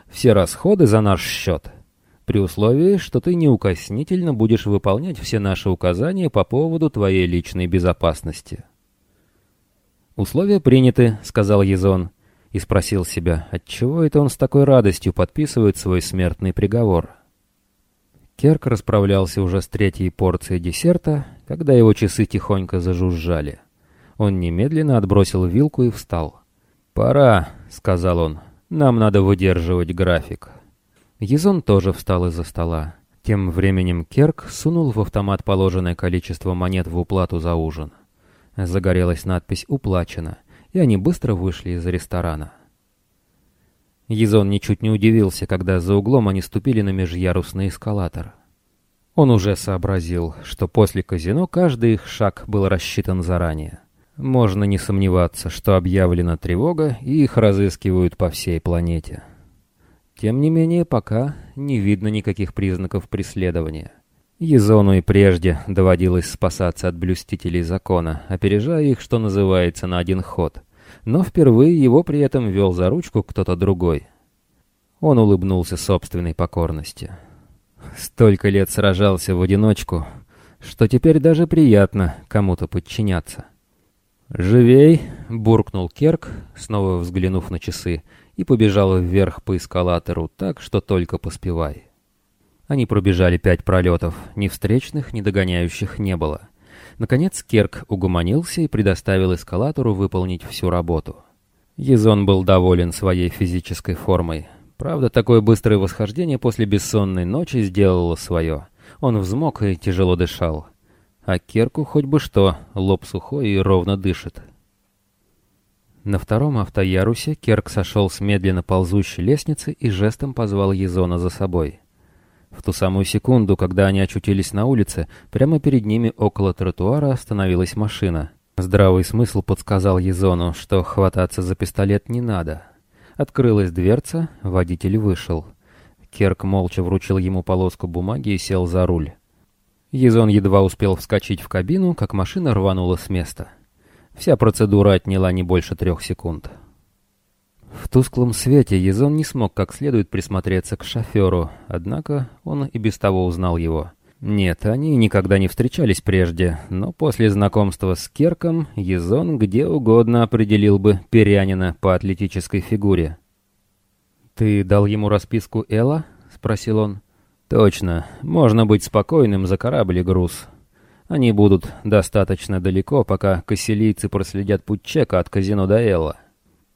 Все расходы за наш счет. При условии, что ты неукоснительно будешь выполнять все наши указания по поводу твоей личной безопасности. «Условия приняты», — сказал Езон, и спросил себя, отчего это он с такой радостью подписывает свой смертный приговор. Керк расправлялся уже с третьей порцией десерта, когда его часы тихонько зажужжали. Он немедленно отбросил вилку и встал. «Пора», — сказал он, — «нам надо выдерживать график». Езон тоже встал из-за стола. Тем временем Керк сунул в автомат положенное количество монет в уплату за ужин. Загорелась надпись «Уплачено», и они быстро вышли из ресторана. Езон ничуть не удивился, когда за углом они ступили на межярусный эскалатор. Он уже сообразил, что после казино каждый их шаг был рассчитан заранее. Можно не сомневаться, что объявлена тревога, и их разыскивают по всей планете. Тем не менее, пока не видно никаких признаков преследования. Езону и прежде доводилось спасаться от блюстителей закона, опережая их, что называется, на один ход. Но впервые его при этом вел за ручку кто-то другой. Он улыбнулся собственной покорности. Столько лет сражался в одиночку, что теперь даже приятно кому-то подчиняться. «Живей!» — буркнул Керк, снова взглянув на часы, и побежал вверх по эскалатору так, что только поспевай. Они пробежали пять пролетов, ни встречных, ни догоняющих не было. Наконец Керк угомонился и предоставил эскалатору выполнить всю работу. Езон был доволен своей физической формой. Правда, такое быстрое восхождение после бессонной ночи сделало свое. Он взмок и тяжело дышал. А Керку хоть бы что, лоб сухой и ровно дышит. На втором автоярусе Керк сошел с медленно ползущей лестницы и жестом позвал Езона за собой. В ту самую секунду, когда они очутились на улице, прямо перед ними около тротуара остановилась машина. Здравый смысл подсказал Езону, что хвататься за пистолет не надо. Открылась дверца, водитель вышел. Керк молча вручил ему полоску бумаги и сел за руль. Езон едва успел вскочить в кабину, как машина рванула с места. Вся процедура отняла не больше трех секунд. В тусклом свете Езон не смог как следует присмотреться к шоферу, однако он и без того узнал его. Нет, они никогда не встречались прежде, но после знакомства с Керком Езон где угодно определил бы Перянина по атлетической фигуре. «Ты дал ему расписку Элла?» — спросил он. Точно, можно быть спокойным за корабль и груз. Они будут достаточно далеко, пока косилийцы проследят путь чека от казино до Элла.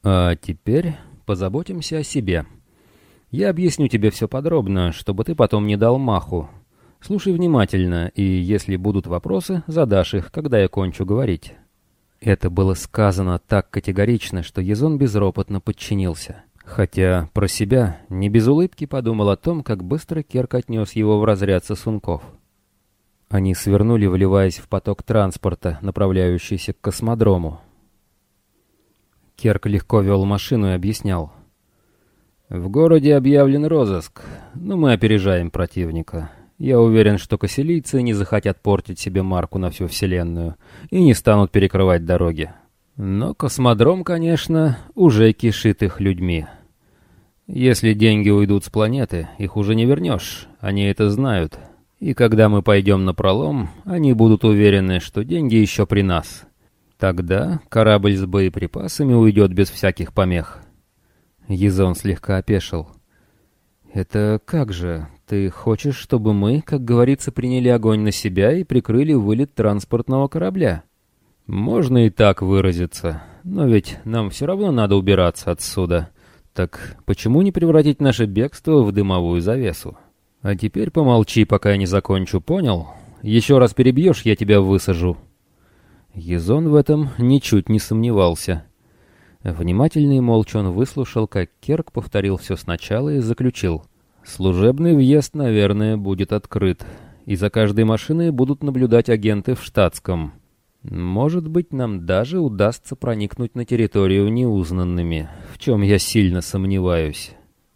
А теперь позаботимся о себе. Я объясню тебе все подробно, чтобы ты потом не дал маху. Слушай внимательно, и если будут вопросы, задашь их, когда я кончу говорить». Это было сказано так категорично, что Езон безропотно подчинился. Хотя про себя не без улыбки подумал о том, как быстро Керк отнес его в разряд сосунков. Они свернули, вливаясь в поток транспорта, направляющийся к космодрому. Керк легко вел машину и объяснял. «В городе объявлен розыск, но мы опережаем противника. Я уверен, что косилийцы не захотят портить себе марку на всю Вселенную и не станут перекрывать дороги. Но космодром, конечно, уже кишит их людьми». Если деньги уйдут с планеты, их уже не вернешь, они это знают. И когда мы пойдем на пролом, они будут уверены, что деньги еще при нас. Тогда корабль с боеприпасами уйдет без всяких помех. Езон слегка опешил. «Это как же? Ты хочешь, чтобы мы, как говорится, приняли огонь на себя и прикрыли вылет транспортного корабля?» «Можно и так выразиться, но ведь нам все равно надо убираться отсюда. Так почему не превратить наше бегство в дымовую завесу? А теперь помолчи, пока я не закончу, понял? Еще раз перебьешь, я тебя высажу». Езон в этом ничуть не сомневался. Внимательно и молча он выслушал, как Керк повторил все сначала и заключил. «Служебный въезд, наверное, будет открыт, и за каждой машиной будут наблюдать агенты в штатском. Может быть, нам даже удастся проникнуть на территорию неузнанными, в чем я сильно сомневаюсь.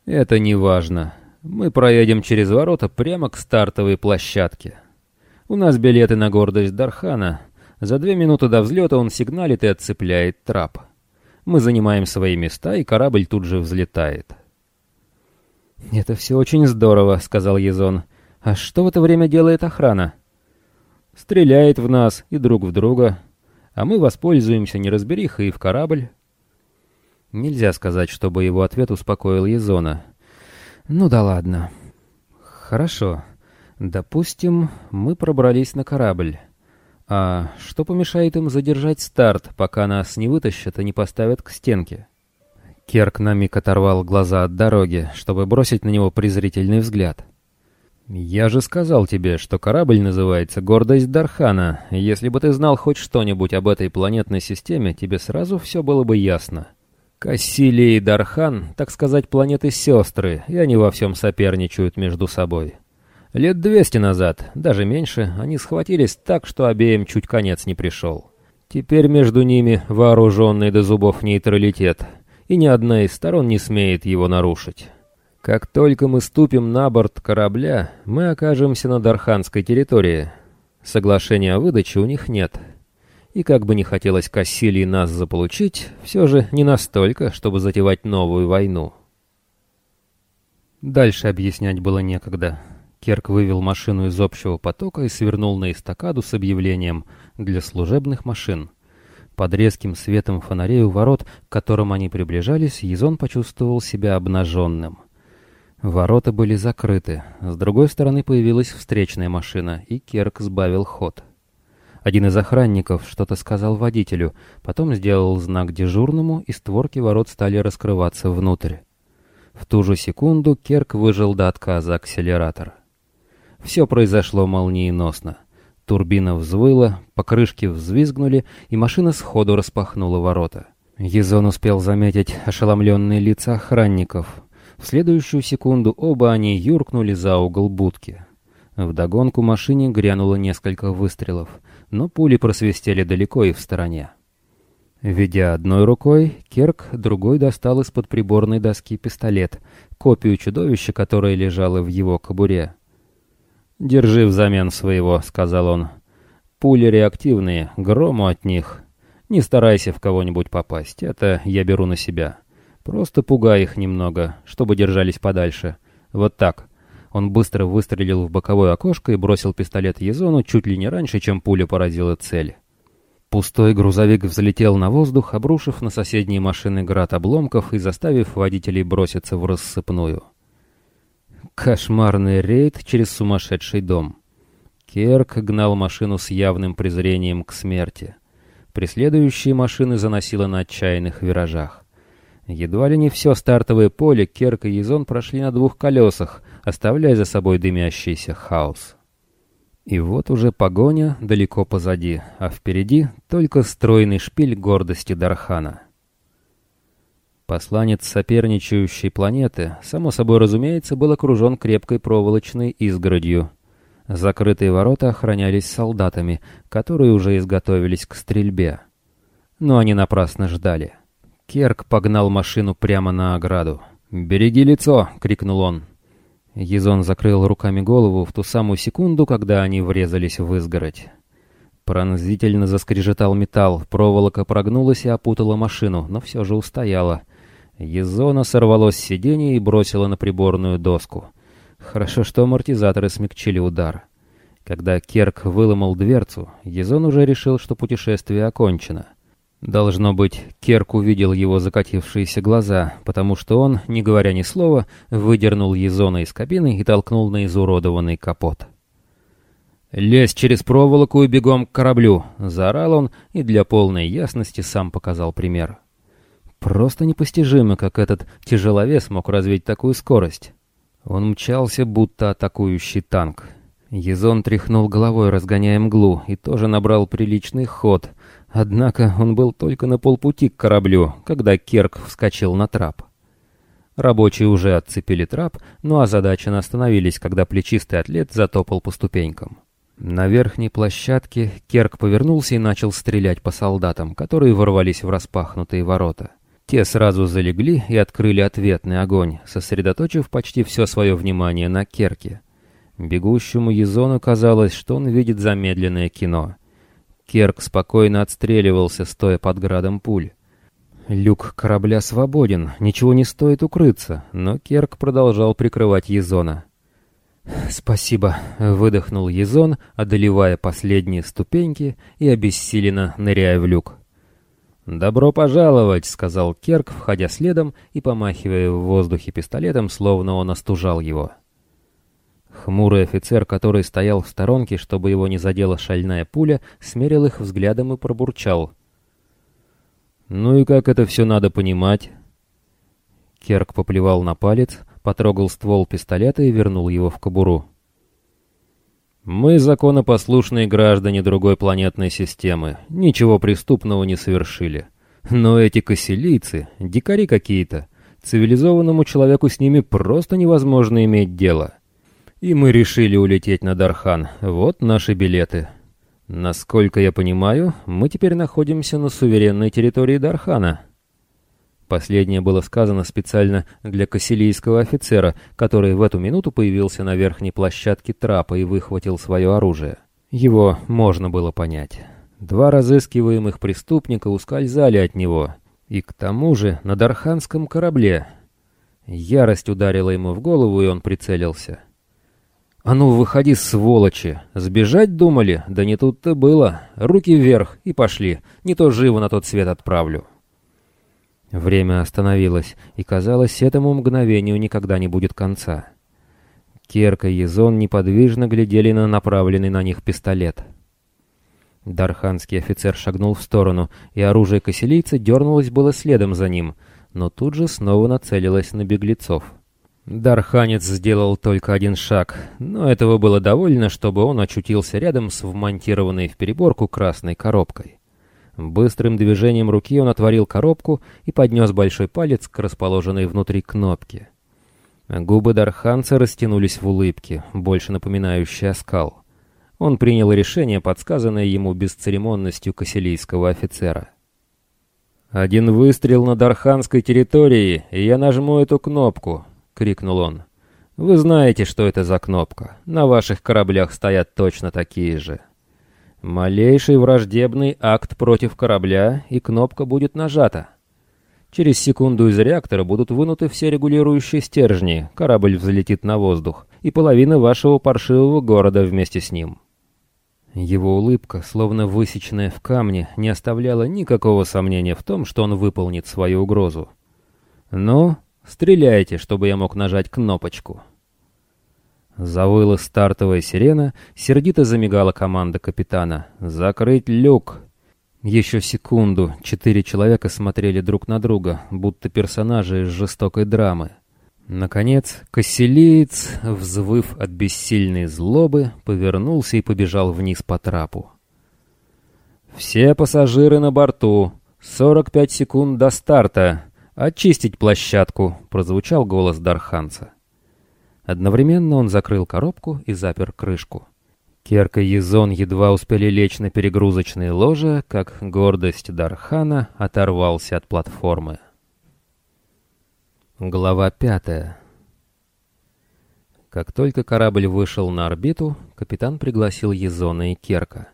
Это не важно. Мы проедем через ворота прямо к стартовой площадке. У нас билеты на гордость Дархана. За две минуты до взлета он сигналит и отцепляет трап». Мы занимаем свои места, и корабль тут же взлетает. «Это все очень здорово», — сказал Езон. «А что в это время делает охрана?» «Стреляет в нас и друг в друга, а мы воспользуемся неразберихой в корабль». Нельзя сказать, чтобы его ответ успокоил Езона. «Ну да ладно». «Хорошо. Допустим, мы пробрались на корабль. А что помешает им задержать старт, пока нас не вытащат и не поставят к стенке? Керк на миг оторвал глаза от дороги, чтобы бросить на него презрительный взгляд. «Я же сказал тебе, что корабль называется «Гордость Дархана». Если бы ты знал хоть что-нибудь об этой планетной системе, тебе сразу все было бы ясно. Кассилия и Дархан, так сказать, планеты-сестры, и они во всем соперничают между собой. Лет двести назад, даже меньше, они схватились так, что обеим чуть конец не пришел. Теперь между ними вооруженный до зубов нейтралитет, и ни одна из сторон не смеет его нарушить. Как только мы ступим на борт корабля, мы окажемся на Дарханской территории. Соглашения о выдаче у них нет. И как бы не хотелось Кассилии нас заполучить, все же не настолько, чтобы затевать новую войну. Дальше объяснять было некогда. Керк вывел машину из общего потока и свернул на эстакаду с объявлением «Для служебных машин». Под резким светом фонарей у ворот, к которым они приближались, Езон почувствовал себя обнаженным. Ворота были закрыты. С другой стороны появилась встречная машина, и Керк сбавил ход. Один из охранников что-то сказал водителю, потом сделал знак дежурному, и створки ворот стали раскрываться внутрь. В ту же секунду Керк выжил до отказа акселератор. Все произошло молниеносно. Турбина взвыла, покрышки взвизгнули, и машина сходу распахнула ворота. Езон успел заметить ошеломленные лица охранников. В следующую секунду оба они юркнули за угол будки. Вдогонку машине грянуло несколько выстрелов, но пули просвистели далеко и в стороне. Ведя одной рукой, Керк другой достал из-под приборной доски пистолет, копию чудовища, которое лежало в его кобуре. «Держи взамен своего», — сказал он. «Пули реактивные, грому от них. Не старайся в кого-нибудь попасть, это я беру на себя. Просто пугай их немного, чтобы держались подальше. Вот так». Он быстро выстрелил в боковое окошко и бросил пистолет Езону чуть ли не раньше, чем пуля поразила цель. Пустой грузовик взлетел на воздух, обрушив на соседние машины град обломков и заставив водителей броситься в рассыпную. Кошмарный рейд через сумасшедший дом. Керк гнал машину с явным презрением к смерти. Преследующие машины заносило на отчаянных виражах. Едва ли не все стартовое поле Керк и Езон прошли на двух колесах, оставляя за собой дымящийся хаос. И вот уже погоня далеко позади, а впереди только стройный шпиль гордости Дархана. Посланец соперничающей планеты, само собой разумеется, был окружен крепкой проволочной изгородью. Закрытые ворота охранялись солдатами, которые уже изготовились к стрельбе. Но они напрасно ждали. Керк погнал машину прямо на ограду. «Береги лицо!» — крикнул он. Езон закрыл руками голову в ту самую секунду, когда они врезались в изгородь. Пронзительно заскрежетал металл, проволока прогнулась и опутала машину, но все же устояла — Езона сорвалось с сиденья и бросила на приборную доску. Хорошо, что амортизаторы смягчили удар. Когда Керк выломал дверцу, Езон уже решил, что путешествие окончено. Должно быть, Керк увидел его закатившиеся глаза, потому что он, не говоря ни слова, выдернул Езона из кабины и толкнул на изуродованный капот. «Лезь через проволоку и бегом к кораблю!» — заорал он и для полной ясности сам показал пример. Просто непостижимо, как этот тяжеловес мог развить такую скорость. Он мчался, будто атакующий танк. Езон тряхнул головой, разгоняя мглу, и тоже набрал приличный ход. Однако он был только на полпути к кораблю, когда Керк вскочил на трап. Рабочие уже отцепили трап, но озадаченно остановились, когда плечистый атлет затопал по ступенькам. На верхней площадке Керк повернулся и начал стрелять по солдатам, которые ворвались в распахнутые ворота. Те сразу залегли и открыли ответный огонь, сосредоточив почти все свое внимание на Керке. Бегущему Езону казалось, что он видит замедленное кино. Керк спокойно отстреливался, стоя под градом пуль. Люк корабля свободен, ничего не стоит укрыться, но Керк продолжал прикрывать Езона. «Спасибо», — выдохнул Езон, одолевая последние ступеньки и обессиленно ныряя в люк. «Добро пожаловать», — сказал Керк, входя следом и помахивая в воздухе пистолетом, словно он остужал его. Хмурый офицер, который стоял в сторонке, чтобы его не задела шальная пуля, смерил их взглядом и пробурчал. «Ну и как это все надо понимать?» Керк поплевал на палец, потрогал ствол пистолета и вернул его в кобуру. «Мы законопослушные граждане другой планетной системы, ничего преступного не совершили. Но эти косилийцы — дикари какие-то. Цивилизованному человеку с ними просто невозможно иметь дело. И мы решили улететь на Дархан. Вот наши билеты. Насколько я понимаю, мы теперь находимся на суверенной территории Дархана». Последнее было сказано специально для кассилийского офицера, который в эту минуту появился на верхней площадке трапа и выхватил свое оружие. Его можно было понять. Два разыскиваемых преступника ускользали от него, и к тому же на Дарханском корабле. Ярость ударила ему в голову, и он прицелился. «А ну, выходи, сволочи! Сбежать думали? Да не тут-то было. Руки вверх и пошли. Не то живо на тот свет отправлю». Время остановилось, и казалось, этому мгновению никогда не будет конца. Керка и Езон неподвижно глядели на направленный на них пистолет. Дарханский офицер шагнул в сторону, и оружие косилийца дернулось было следом за ним, но тут же снова нацелилось на беглецов. Дарханец сделал только один шаг, но этого было довольно, чтобы он очутился рядом с вмонтированной в переборку красной коробкой. Быстрым движением руки он отворил коробку и поднес большой палец к расположенной внутри кнопке. Губы Дарханца растянулись в улыбке, больше напоминающей оскал. Он принял решение, подсказанное ему бесцеремонностью кассилийского офицера. «Один выстрел на Дарханской территории, и я нажму эту кнопку», — крикнул он. «Вы знаете, что это за кнопка. На ваших кораблях стоят точно такие же». Малейший враждебный акт против корабля, и кнопка будет нажата. Через секунду из реактора будут вынуты все регулирующие стержни, корабль взлетит на воздух, и половина вашего паршивого города вместе с ним. Его улыбка, словно высеченная в камне, не оставляла никакого сомнения в том, что он выполнит свою угрозу. «Ну, стреляйте, чтобы я мог нажать кнопочку». Завыла стартовая сирена, сердито замигала команда капитана. «Закрыть люк!» Еще секунду четыре человека смотрели друг на друга, будто персонажи из жестокой драмы. Наконец, Косселиец, взвыв от бессильной злобы, повернулся и побежал вниз по трапу. «Все пассажиры на борту! 45 секунд до старта! Очистить площадку!» — прозвучал голос Дарханца. Одновременно он закрыл коробку и запер крышку. Керка и Езон едва успели лечь на перегрузочные ложе, как гордость Дархана оторвался от платформы. Глава пятая. Как только корабль вышел на орбиту, капитан пригласил Езона и Керка.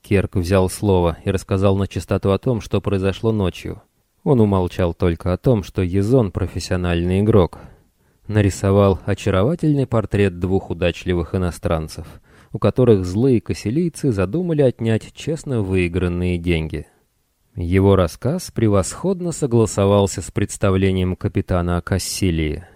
Керк взял слово и рассказал на чистоту о том, что произошло ночью. Он умолчал только о том, что Езон профессиональный игрок, нарисовал очаровательный портрет двух удачливых иностранцев, у которых злые косилийцы задумали отнять честно выигранные деньги. Его рассказ превосходно согласовался с представлением капитана Кассилии.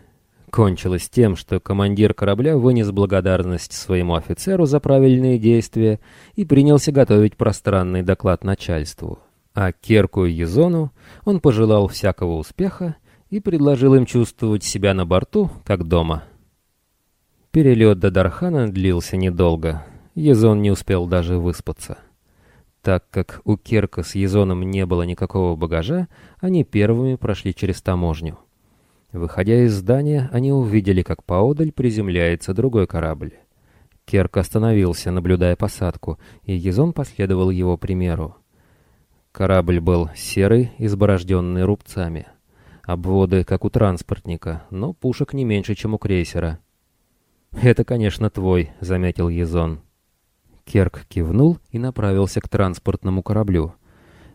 Кончилось тем, что командир корабля вынес благодарность своему офицеру за правильные действия и принялся готовить пространный доклад начальству. А Керку и Езону он пожелал всякого успеха и предложил им чувствовать себя на борту, как дома. Перелет до Дархана длился недолго. Езон не успел даже выспаться. Так как у Керка с Езоном не было никакого багажа, они первыми прошли через таможню. Выходя из здания, они увидели, как поодаль приземляется другой корабль. Керк остановился, наблюдая посадку, и Езон последовал его примеру. Корабль был серый, изборожденный рубцами. Обводы, как у транспортника, но пушек не меньше, чем у крейсера. «Это, конечно, твой», — заметил Езон. Керк кивнул и направился к транспортному кораблю.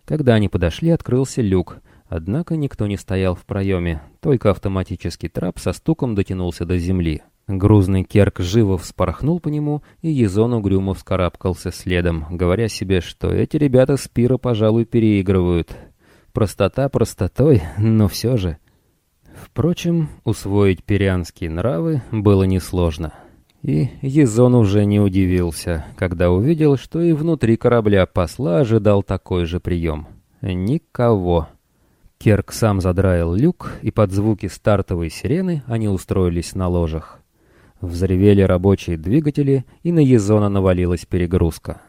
Когда они подошли, открылся люк, однако никто не стоял в проеме, только автоматический трап со стуком дотянулся до земли. Грузный Керк живо вспорхнул по нему, и Езон угрюмо вскарабкался следом, говоря себе, что эти ребята с пира, пожалуй, переигрывают. Простота простотой, но все же... Впрочем, усвоить перианские нравы было несложно. И Езон уже не удивился, когда увидел, что и внутри корабля посла ожидал такой же прием. Никого. Керк сам задраил люк, и под звуки стартовой сирены они устроились на ложах. Взревели рабочие двигатели, и на Езона навалилась перегрузка.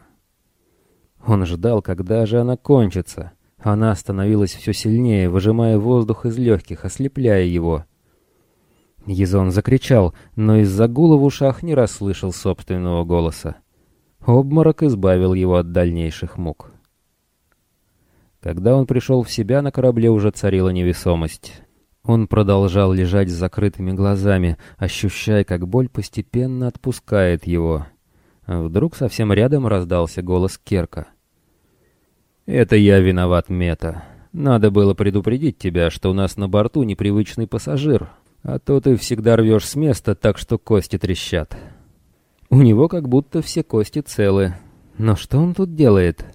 Он ждал, когда же она кончится. Она становилась все сильнее, выжимая воздух из легких, ослепляя его. Езон закричал, но из-за гула в ушах не расслышал собственного голоса. Обморок избавил его от дальнейших мук. Когда он пришел в себя, на корабле уже царила невесомость. Он продолжал лежать с закрытыми глазами, ощущая, как боль постепенно отпускает его. А вдруг совсем рядом раздался голос Керка. «Это я виноват, Мета. Надо было предупредить тебя, что у нас на борту непривычный пассажир, а то ты всегда рвешь с места, так что кости трещат. У него как будто все кости целы. Но что он тут делает?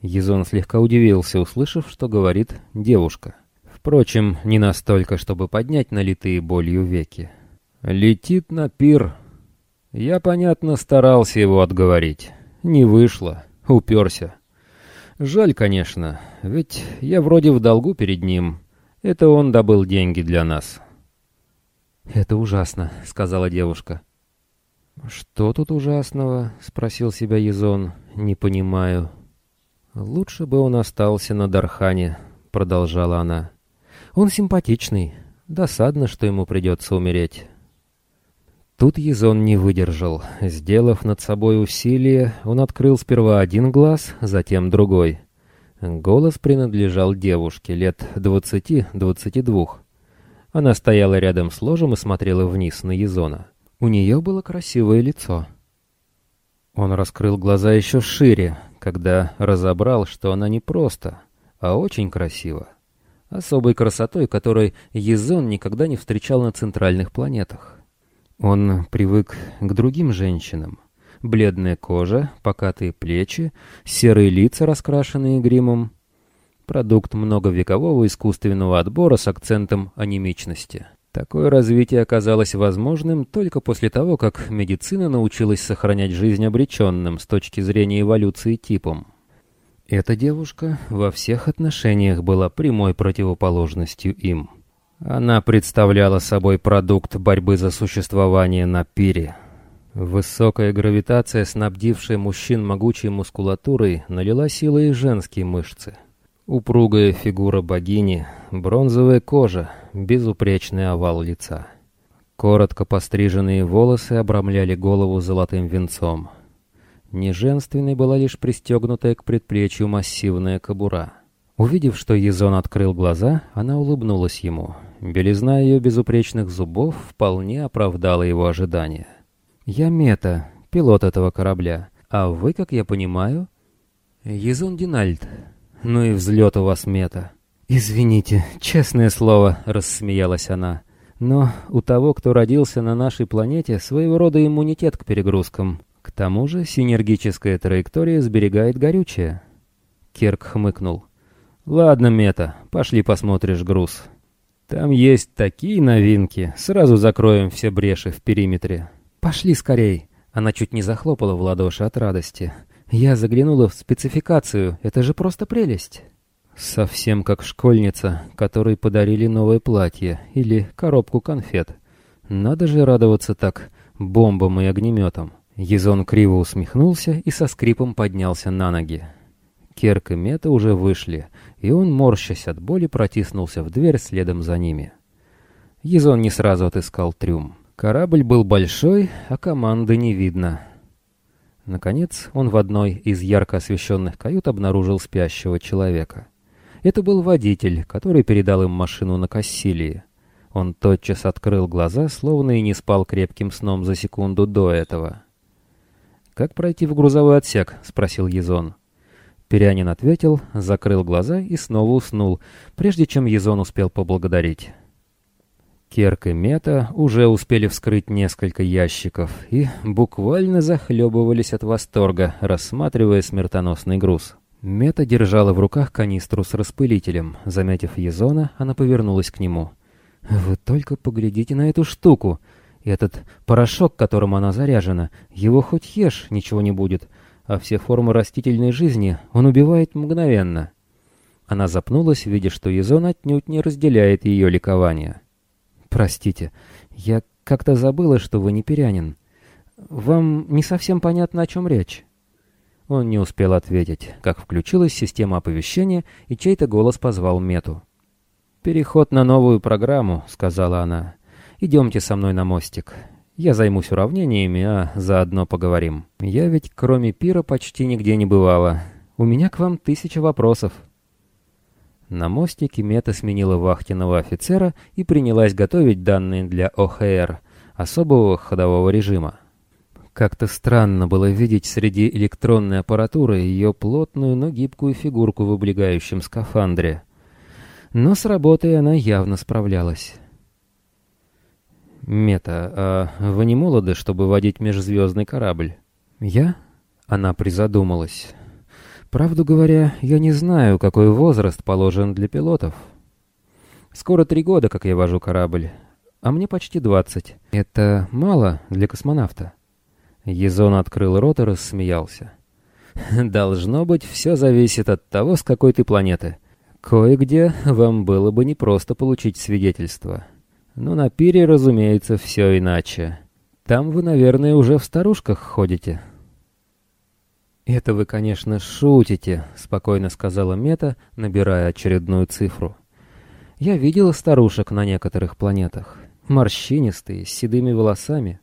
Езон слегка удивился, услышав, что говорит девушка. Впрочем, не настолько, чтобы поднять налитые болью веки. «Летит на пир». Я, понятно, старался его отговорить. Не вышло. Уперся. Жаль, конечно, ведь я вроде в долгу перед ним. Это он добыл деньги для нас. «Это ужасно», — сказала девушка. «Что тут ужасного?» — спросил себя Езон. «Не понимаю». «Лучше бы он остался на Дархане», — продолжала она. «Он симпатичный. Досадно, что ему придется умереть». Тут Езон не выдержал. Сделав над собой усилие, он открыл сперва один глаз, затем другой. Голос принадлежал девушке лет двадцати-двадцати двух. Она стояла рядом с ложем и смотрела вниз на Езона. У нее было красивое лицо. Он раскрыл глаза еще шире, когда разобрал, что она не просто, а очень красива. Особой красотой, которой Езон никогда не встречал на центральных планетах. Он привык к другим женщинам. Бледная кожа, покатые плечи, серые лица, раскрашенные гримом, Продукт многовекового искусственного отбора с акцентом анемичности. Такое развитие оказалось возможным только после того, как медицина научилась сохранять жизнь обреченным с точки зрения эволюции типом. Эта девушка во всех отношениях была прямой противоположностью им. Она представляла собой продукт борьбы за существование на пире. Высокая гравитация, снабдившая мужчин могучей мускулатурой, налила силой женские мышцы – Упругая фигура богини, бронзовая кожа, безупречный овал лица. Коротко постриженные волосы обрамляли голову золотым венцом. Неженственной была лишь пристегнутая к предплечью массивная кобура. Увидев, что Езон открыл глаза, она улыбнулась ему. Белизна ее безупречных зубов вполне оправдала его ожидания. «Я Мета, пилот этого корабля, а вы, как я понимаю...» «Езон Динальд», «Ну и взлет у вас, Мета». «Извините, честное слово», — рассмеялась она. «Но у того, кто родился на нашей планете, своего рода иммунитет к перегрузкам. К тому же синергическая траектория сберегает горючее». Керк хмыкнул. «Ладно, Мета, пошли посмотришь груз. Там есть такие новинки, сразу закроем все бреши в периметре». «Пошли скорей!» Она чуть не захлопала в ладоши от радости. «Я заглянула в спецификацию, это же просто прелесть!» Совсем как школьница, которой подарили новое платье или коробку конфет. Надо же радоваться так бомбам и огнеметам. Езон криво усмехнулся и со скрипом поднялся на ноги. Керк и Мета уже вышли, и он, морщась от боли, протиснулся в дверь следом за ними. Езон не сразу отыскал трюм. Корабль был большой, а команды не видно. Наконец, он в одной из ярко освещенных кают обнаружил спящего человека. Это был водитель, который передал им машину на Кассилии. Он тотчас открыл глаза, словно и не спал крепким сном за секунду до этого. «Как пройти в грузовой отсек?» — спросил Езон. Перянин ответил, закрыл глаза и снова уснул, прежде чем Езон успел поблагодарить. Керк и Мета уже успели вскрыть несколько ящиков и буквально захлебывались от восторга, рассматривая смертоносный груз. Мета держала в руках канистру с распылителем. Заметив Езона, она повернулась к нему. «Вы только поглядите на эту штуку! Этот порошок, которым она заряжена, его хоть ешь, ничего не будет а все формы растительной жизни он убивает мгновенно. Она запнулась, видя, что Езон отнюдь не разделяет ее ликование. «Простите, я как-то забыла, что вы не перянин. Вам не совсем понятно, о чем речь?» Он не успел ответить, как включилась система оповещения, и чей-то голос позвал Мету. «Переход на новую программу», — сказала она. «Идемте со мной на мостик. Я займусь уравнениями, а заодно поговорим. Я ведь кроме пира почти нигде не бывала. У меня к вам тысяча вопросов». На мостике Мета сменила вахтенного офицера и принялась готовить данные для ОХР, особого ходового режима. Как-то странно было видеть среди электронной аппаратуры ее плотную, но гибкую фигурку в облегающем скафандре. Но с работой она явно справлялась. «Мета, а вы не молоды, чтобы водить межзвездный корабль?» «Я?» Она призадумалась. «Правду говоря, я не знаю, какой возраст положен для пилотов. Скоро три года, как я вожу корабль, а мне почти двадцать. Это мало для космонавта». Езон открыл рот и рассмеялся. «Должно быть, все зависит от того, с какой ты планеты. Кое-где вам было бы непросто получить свидетельство». Но на пире, разумеется, все иначе. Там вы, наверное, уже в старушках ходите. «Это вы, конечно, шутите», — спокойно сказала Мета, набирая очередную цифру. «Я видела старушек на некоторых планетах. Морщинистые, с седыми волосами.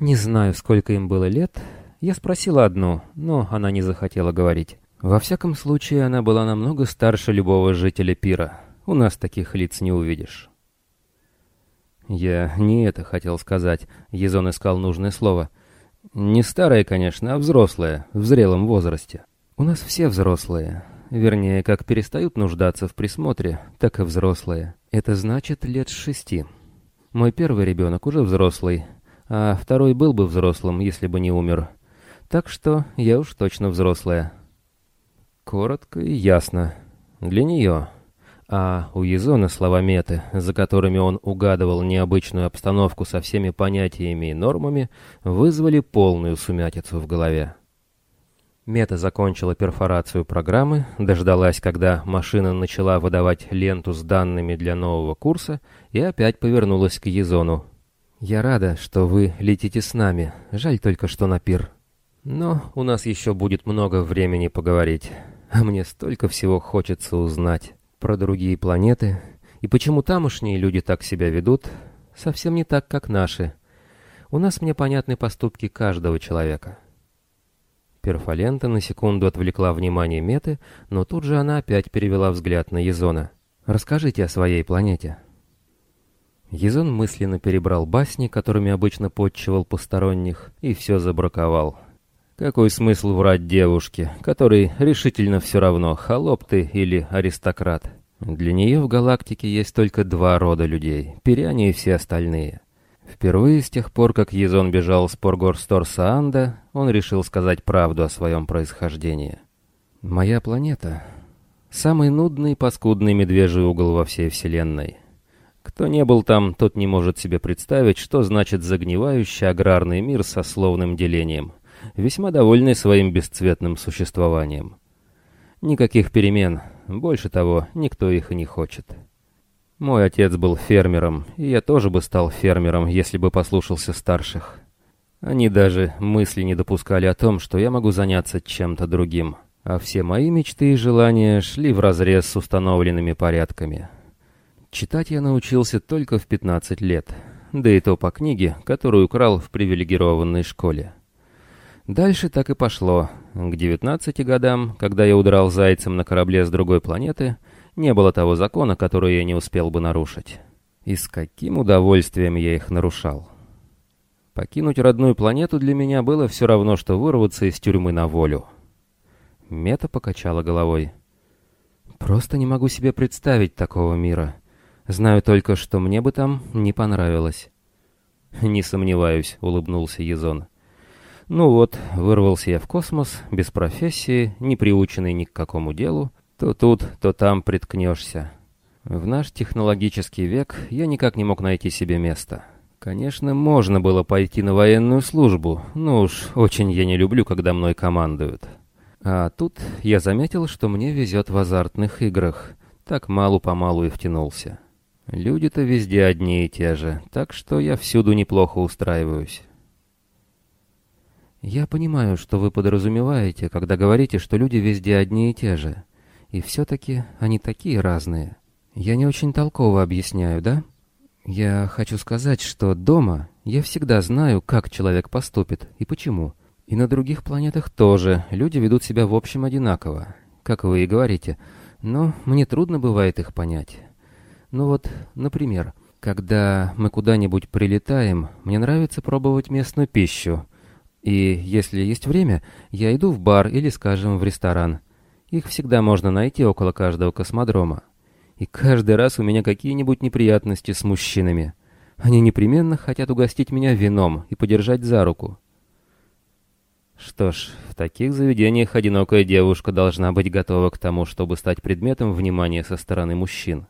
Не знаю, сколько им было лет. Я спросила одну, но она не захотела говорить. Во всяком случае, она была намного старше любого жителя пира. У нас таких лиц не увидишь». Я не это хотел сказать. Езон искал нужное слово. Не старая, конечно, а взрослая, в зрелом возрасте. У нас все взрослые. Вернее, как перестают нуждаться в присмотре, так и взрослые. Это значит лет шести. Мой первый ребенок уже взрослый, а второй был бы взрослым, если бы не умер. Так что я уж точно взрослая. Коротко и ясно. Для нее. А у Езона слова меты, за которыми он угадывал необычную обстановку со всеми понятиями и нормами, вызвали полную сумятицу в голове. Мета закончила перфорацию программы, дождалась, когда машина начала выдавать ленту с данными для нового курса, и опять повернулась к Езону. «Я рада, что вы летите с нами. Жаль только, что на пир. Но у нас еще будет много времени поговорить. А мне столько всего хочется узнать» про другие планеты, и почему тамошние люди так себя ведут, совсем не так, как наши. У нас мне понятны поступки каждого человека. Перфалента на секунду отвлекла внимание Меты, но тут же она опять перевела взгляд на Езона. «Расскажите о своей планете». Езон мысленно перебрал басни, которыми обычно подчивал посторонних, и все забраковал. Какой смысл врать девушке, которой решительно все равно, холоп ты или аристократ? Для нее в галактике есть только два рода людей — пиряне и все остальные. Впервые с тех пор, как Езон бежал с Поргорсторса Анда, он решил сказать правду о своем происхождении. «Моя планета Самый нудный, паскудный медвежий угол во всей вселенной. Кто не был там, тот не может себе представить, что значит загнивающий аграрный мир со словным делением, весьма довольный своим бесцветным существованием. Никаких перемен, больше того, никто их и не хочет. Мой отец был фермером, и я тоже бы стал фермером, если бы послушался старших. Они даже мысли не допускали о том, что я могу заняться чем-то другим, а все мои мечты и желания шли вразрез с установленными порядками. Читать я научился только в 15 лет, да и то по книге, которую украл в привилегированной школе. Дальше так и пошло. К 19 годам, когда я удрал зайцем на корабле с другой планеты, не было того закона, который я не успел бы нарушить. И с каким удовольствием я их нарушал. Покинуть родную планету для меня было все равно, что вырваться из тюрьмы на волю. Мета покачала головой. «Просто не могу себе представить такого мира. Знаю только, что мне бы там не понравилось». «Не сомневаюсь», — улыбнулся Езон. «Ну вот, вырвался я в космос, без профессии, не приученный ни к какому делу. То тут, то там приткнешься. В наш технологический век я никак не мог найти себе места. Конечно, можно было пойти на военную службу, но уж очень я не люблю, когда мной командуют. А тут я заметил, что мне везет в азартных играх. Так малу-помалу и втянулся. Люди-то везде одни и те же, так что я всюду неплохо устраиваюсь. Я понимаю, что вы подразумеваете, когда говорите, что люди везде одни и те же. И все-таки они такие разные. Я не очень толково объясняю, да? Я хочу сказать, что дома я всегда знаю, как человек поступит и почему. И на других планетах тоже люди ведут себя в общем одинаково, как вы и говорите, но мне трудно бывает их понять. Ну вот, например, когда мы куда-нибудь прилетаем, мне нравится пробовать местную пищу. И если есть время, я иду в бар или, скажем, в ресторан. Их всегда можно найти около каждого космодрома. И каждый раз у меня какие-нибудь неприятности с мужчинами. Они непременно хотят угостить меня вином и подержать за руку. Что ж, в таких заведениях одинокая девушка должна быть готова к тому, чтобы стать предметом внимания со стороны мужчин.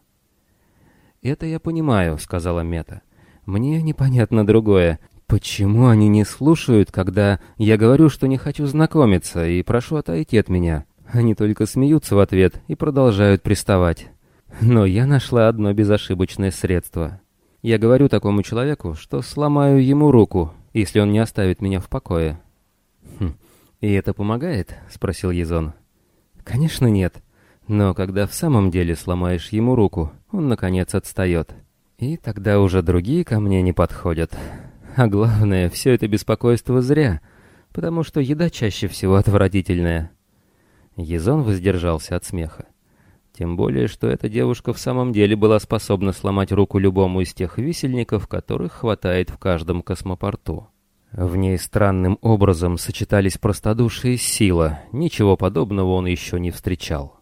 «Это я понимаю», — сказала Мета. «Мне непонятно другое. Почему они не слушают, когда я говорю, что не хочу знакомиться и прошу отойти от меня? Они только смеются в ответ и продолжают приставать. Но я нашла одно безошибочное средство. Я говорю такому человеку, что сломаю ему руку, если он не оставит меня в покое. «Хм, «И это помогает?» — спросил Езон. «Конечно нет. Но когда в самом деле сломаешь ему руку, он, наконец, отстает. И тогда уже другие ко мне не подходят. А главное, все это беспокойство зря, потому что еда чаще всего отвратительная». Езон воздержался от смеха. Тем более, что эта девушка в самом деле была способна сломать руку любому из тех висельников, которых хватает в каждом космопорту. В ней странным образом сочетались простодушие и сила, ничего подобного он еще не встречал.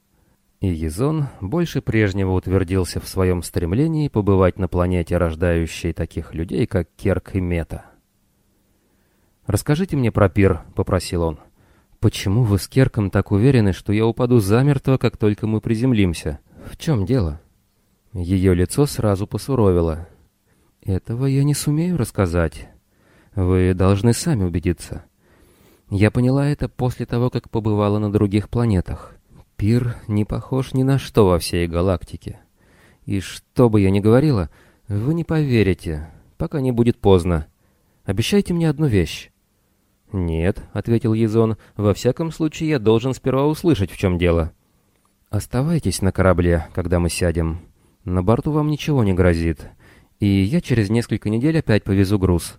И Езон больше прежнего утвердился в своем стремлении побывать на планете, рождающей таких людей, как Керк и Мета. «Расскажите мне про пир», — попросил он. «Почему вы с Керком так уверены, что я упаду замертво, как только мы приземлимся? В чем дело?» Ее лицо сразу посуровило. «Этого я не сумею рассказать. Вы должны сами убедиться. Я поняла это после того, как побывала на других планетах. Пир не похож ни на что во всей галактике. И что бы я ни говорила, вы не поверите, пока не будет поздно. Обещайте мне одну вещь. «Нет», — ответил Езон, — «во всяком случае я должен сперва услышать, в чем дело». «Оставайтесь на корабле, когда мы сядем. На борту вам ничего не грозит, и я через несколько недель опять повезу груз».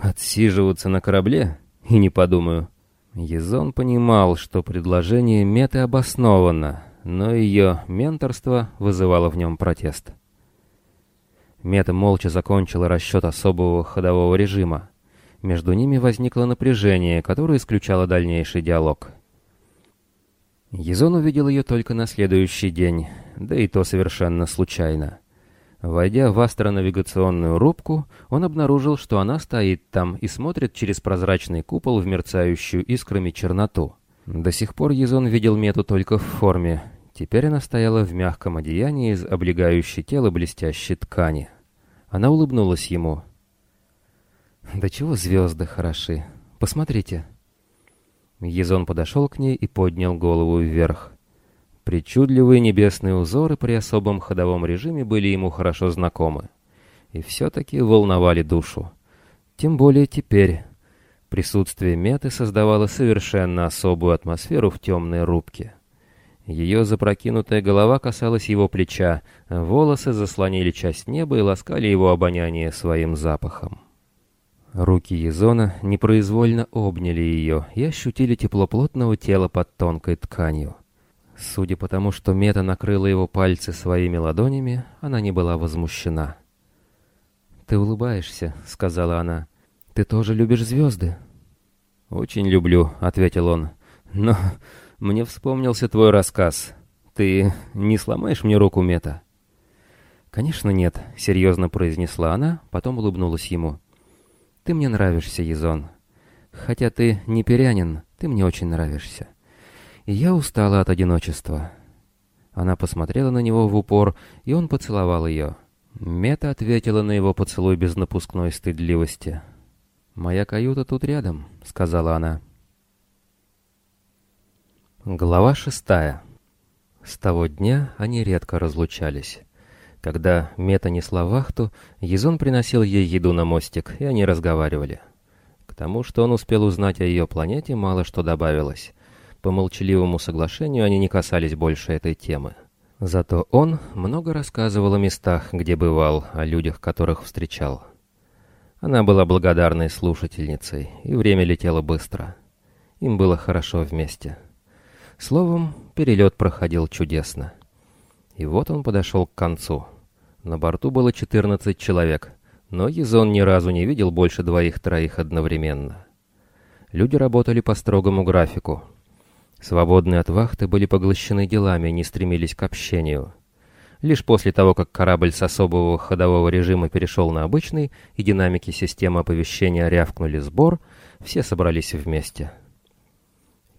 Отсиживаться на корабле? И не подумаю. Езон понимал, что предложение Меты обосновано, но ее менторство вызывало в нем протест. Мета молча закончила расчет особого ходового режима. Между ними возникло напряжение, которое исключало дальнейший диалог. Езон увидел ее только на следующий день, да и то совершенно случайно. Войдя в астронавигационную рубку, он обнаружил, что она стоит там и смотрит через прозрачный купол в мерцающую искрами черноту. До сих пор Езон видел Мету только в форме. Теперь она стояла в мягком одеянии из облегающей тело блестящей ткани. Она улыбнулась ему. «Да чего звезды хороши! Посмотрите!» Езон подошел к ней и поднял голову вверх. Причудливые небесные узоры при особом ходовом режиме были ему хорошо знакомы. И все-таки волновали душу. Тем более теперь. Присутствие Меты создавало совершенно особую атмосферу в темной рубке. Ее запрокинутая голова касалась его плеча, волосы заслонили часть неба и ласкали его обоняние своим запахом. Руки Езона непроизвольно обняли ее и ощутили тепло плотного тела под тонкой тканью. Судя по тому, что Мета накрыла его пальцы своими ладонями, она не была возмущена. «Ты улыбаешься», — сказала она. «Ты тоже любишь звезды?» «Очень люблю», — ответил он. «Но мне вспомнился твой рассказ. Ты не сломаешь мне руку, Мета?» «Конечно нет», — серьезно произнесла она, потом улыбнулась ему. «Ты мне нравишься, Езон. Хотя ты не перянин, ты мне очень нравишься. И я устала от одиночества». Она посмотрела на него в упор, и он поцеловал ее. Мета ответила на его поцелуй без напускной стыдливости. «Моя каюта тут рядом», — сказала она. Глава шестая. С того дня они редко разлучались. Когда Мета несла вахту, Езон приносил ей еду на мостик, и они разговаривали. К тому, что он успел узнать о ее планете, мало что добавилось. По молчаливому соглашению они не касались больше этой темы. Зато он много рассказывал о местах, где бывал, о людях, которых встречал. Она была благодарной слушательницей, и время летело быстро. Им было хорошо вместе. Словом, перелет проходил чудесно. И вот он подошел к концу. На борту было 14 человек, но Езон ни разу не видел больше двоих-троих одновременно. Люди работали по строгому графику. Свободные от вахты были поглощены делами и не стремились к общению. Лишь после того, как корабль с особого ходового режима перешел на обычный, и динамики системы оповещения рявкнули сбор, все собрались вместе.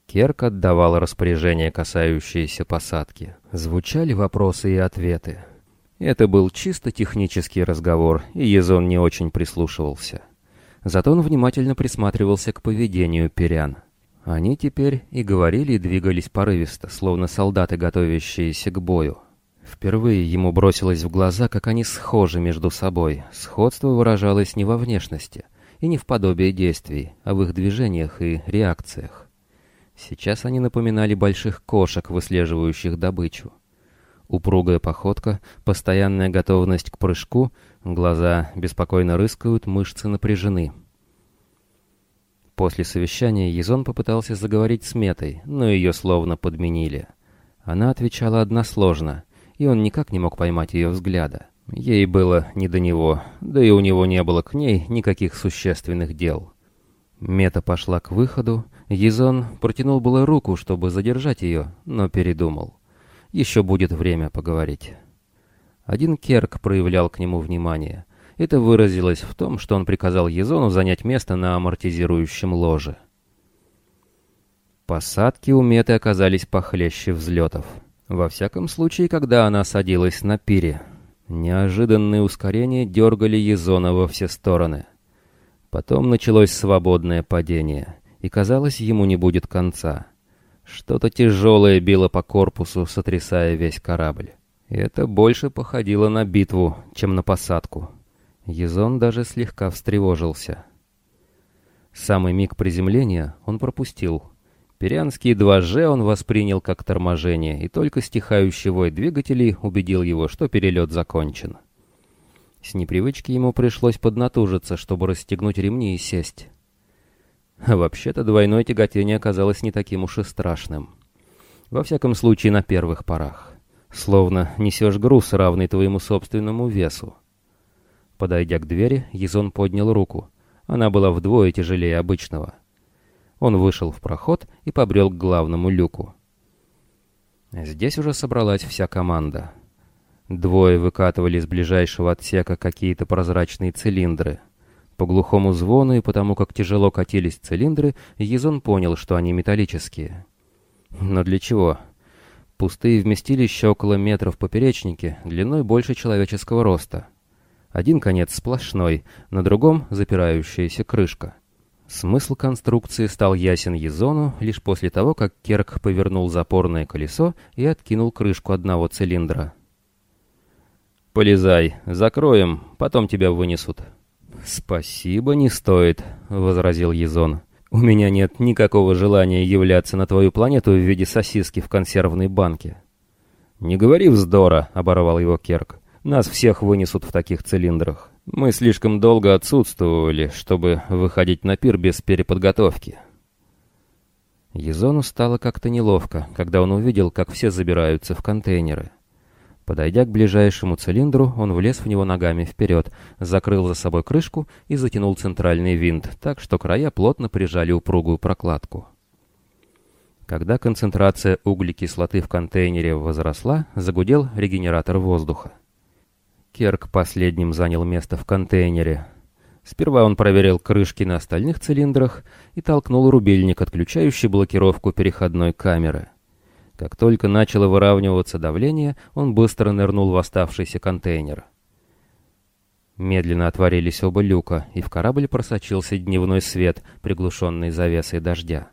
Керк отдавал распоряжения, касающиеся посадки. Звучали вопросы и ответы. Это был чисто технический разговор, и Езон не очень прислушивался. Зато он внимательно присматривался к поведению перян. Они теперь и говорили, и двигались порывисто, словно солдаты, готовящиеся к бою. Впервые ему бросилось в глаза, как они схожи между собой. Сходство выражалось не во внешности и не в подобии действий, а в их движениях и реакциях. Сейчас они напоминали больших кошек, выслеживающих добычу. Упругая походка, постоянная готовность к прыжку, глаза беспокойно рыскают, мышцы напряжены. После совещания Езон попытался заговорить с Метой, но ее словно подменили. Она отвечала односложно, и он никак не мог поймать ее взгляда. Ей было не до него, да и у него не было к ней никаких существенных дел. Мета пошла к выходу, Езон протянул было руку, чтобы задержать ее, но передумал. Еще будет время поговорить. Один Керк проявлял к нему внимание. Это выразилось в том, что он приказал Езону занять место на амортизирующем ложе. Посадки у Меты оказались похлеще взлетов. Во всяком случае, когда она садилась на пире. Неожиданные ускорения дергали Езона во все стороны. Потом началось свободное падение и, казалось, ему не будет конца. Что-то тяжелое било по корпусу, сотрясая весь корабль. И это больше походило на битву, чем на посадку. Езон даже слегка встревожился. Самый миг приземления он пропустил. Перианские 2G он воспринял как торможение, и только стихающий вой двигателей убедил его, что перелет закончен. С непривычки ему пришлось поднатужиться, чтобы расстегнуть ремни и сесть. А вообще-то двойное тяготение оказалось не таким уж и страшным. Во всяком случае, на первых порах. Словно несешь груз, равный твоему собственному весу. Подойдя к двери, Езон поднял руку. Она была вдвое тяжелее обычного. Он вышел в проход и побрел к главному люку. Здесь уже собралась вся команда. Двое выкатывали из ближайшего отсека какие-то прозрачные цилиндры — по глухому звону и потому, как тяжело катились цилиндры, Езон понял, что они металлические. Но для чего? Пустые вместилища около метра в поперечнике, длиной больше человеческого роста. Один конец сплошной, на другом запирающаяся крышка. Смысл конструкции стал ясен Езону лишь после того, как Керк повернул запорное колесо и откинул крышку одного цилиндра. «Полезай, закроем, потом тебя вынесут». «Спасибо, не стоит», — возразил Езон. «У меня нет никакого желания являться на твою планету в виде сосиски в консервной банке». «Не говори вздора», — оборвал его Керк. «Нас всех вынесут в таких цилиндрах. Мы слишком долго отсутствовали, чтобы выходить на пир без переподготовки». Езону стало как-то неловко, когда он увидел, как все забираются в контейнеры. Подойдя к ближайшему цилиндру, он влез в него ногами вперед, закрыл за собой крышку и затянул центральный винт, так что края плотно прижали упругую прокладку. Когда концентрация углекислоты в контейнере возросла, загудел регенератор воздуха. Керк последним занял место в контейнере. Сперва он проверил крышки на остальных цилиндрах и толкнул рубильник, отключающий блокировку переходной камеры. Как только начало выравниваться давление, он быстро нырнул в оставшийся контейнер. Медленно отворились оба люка, и в корабль просочился дневной свет, приглушенный завесой дождя.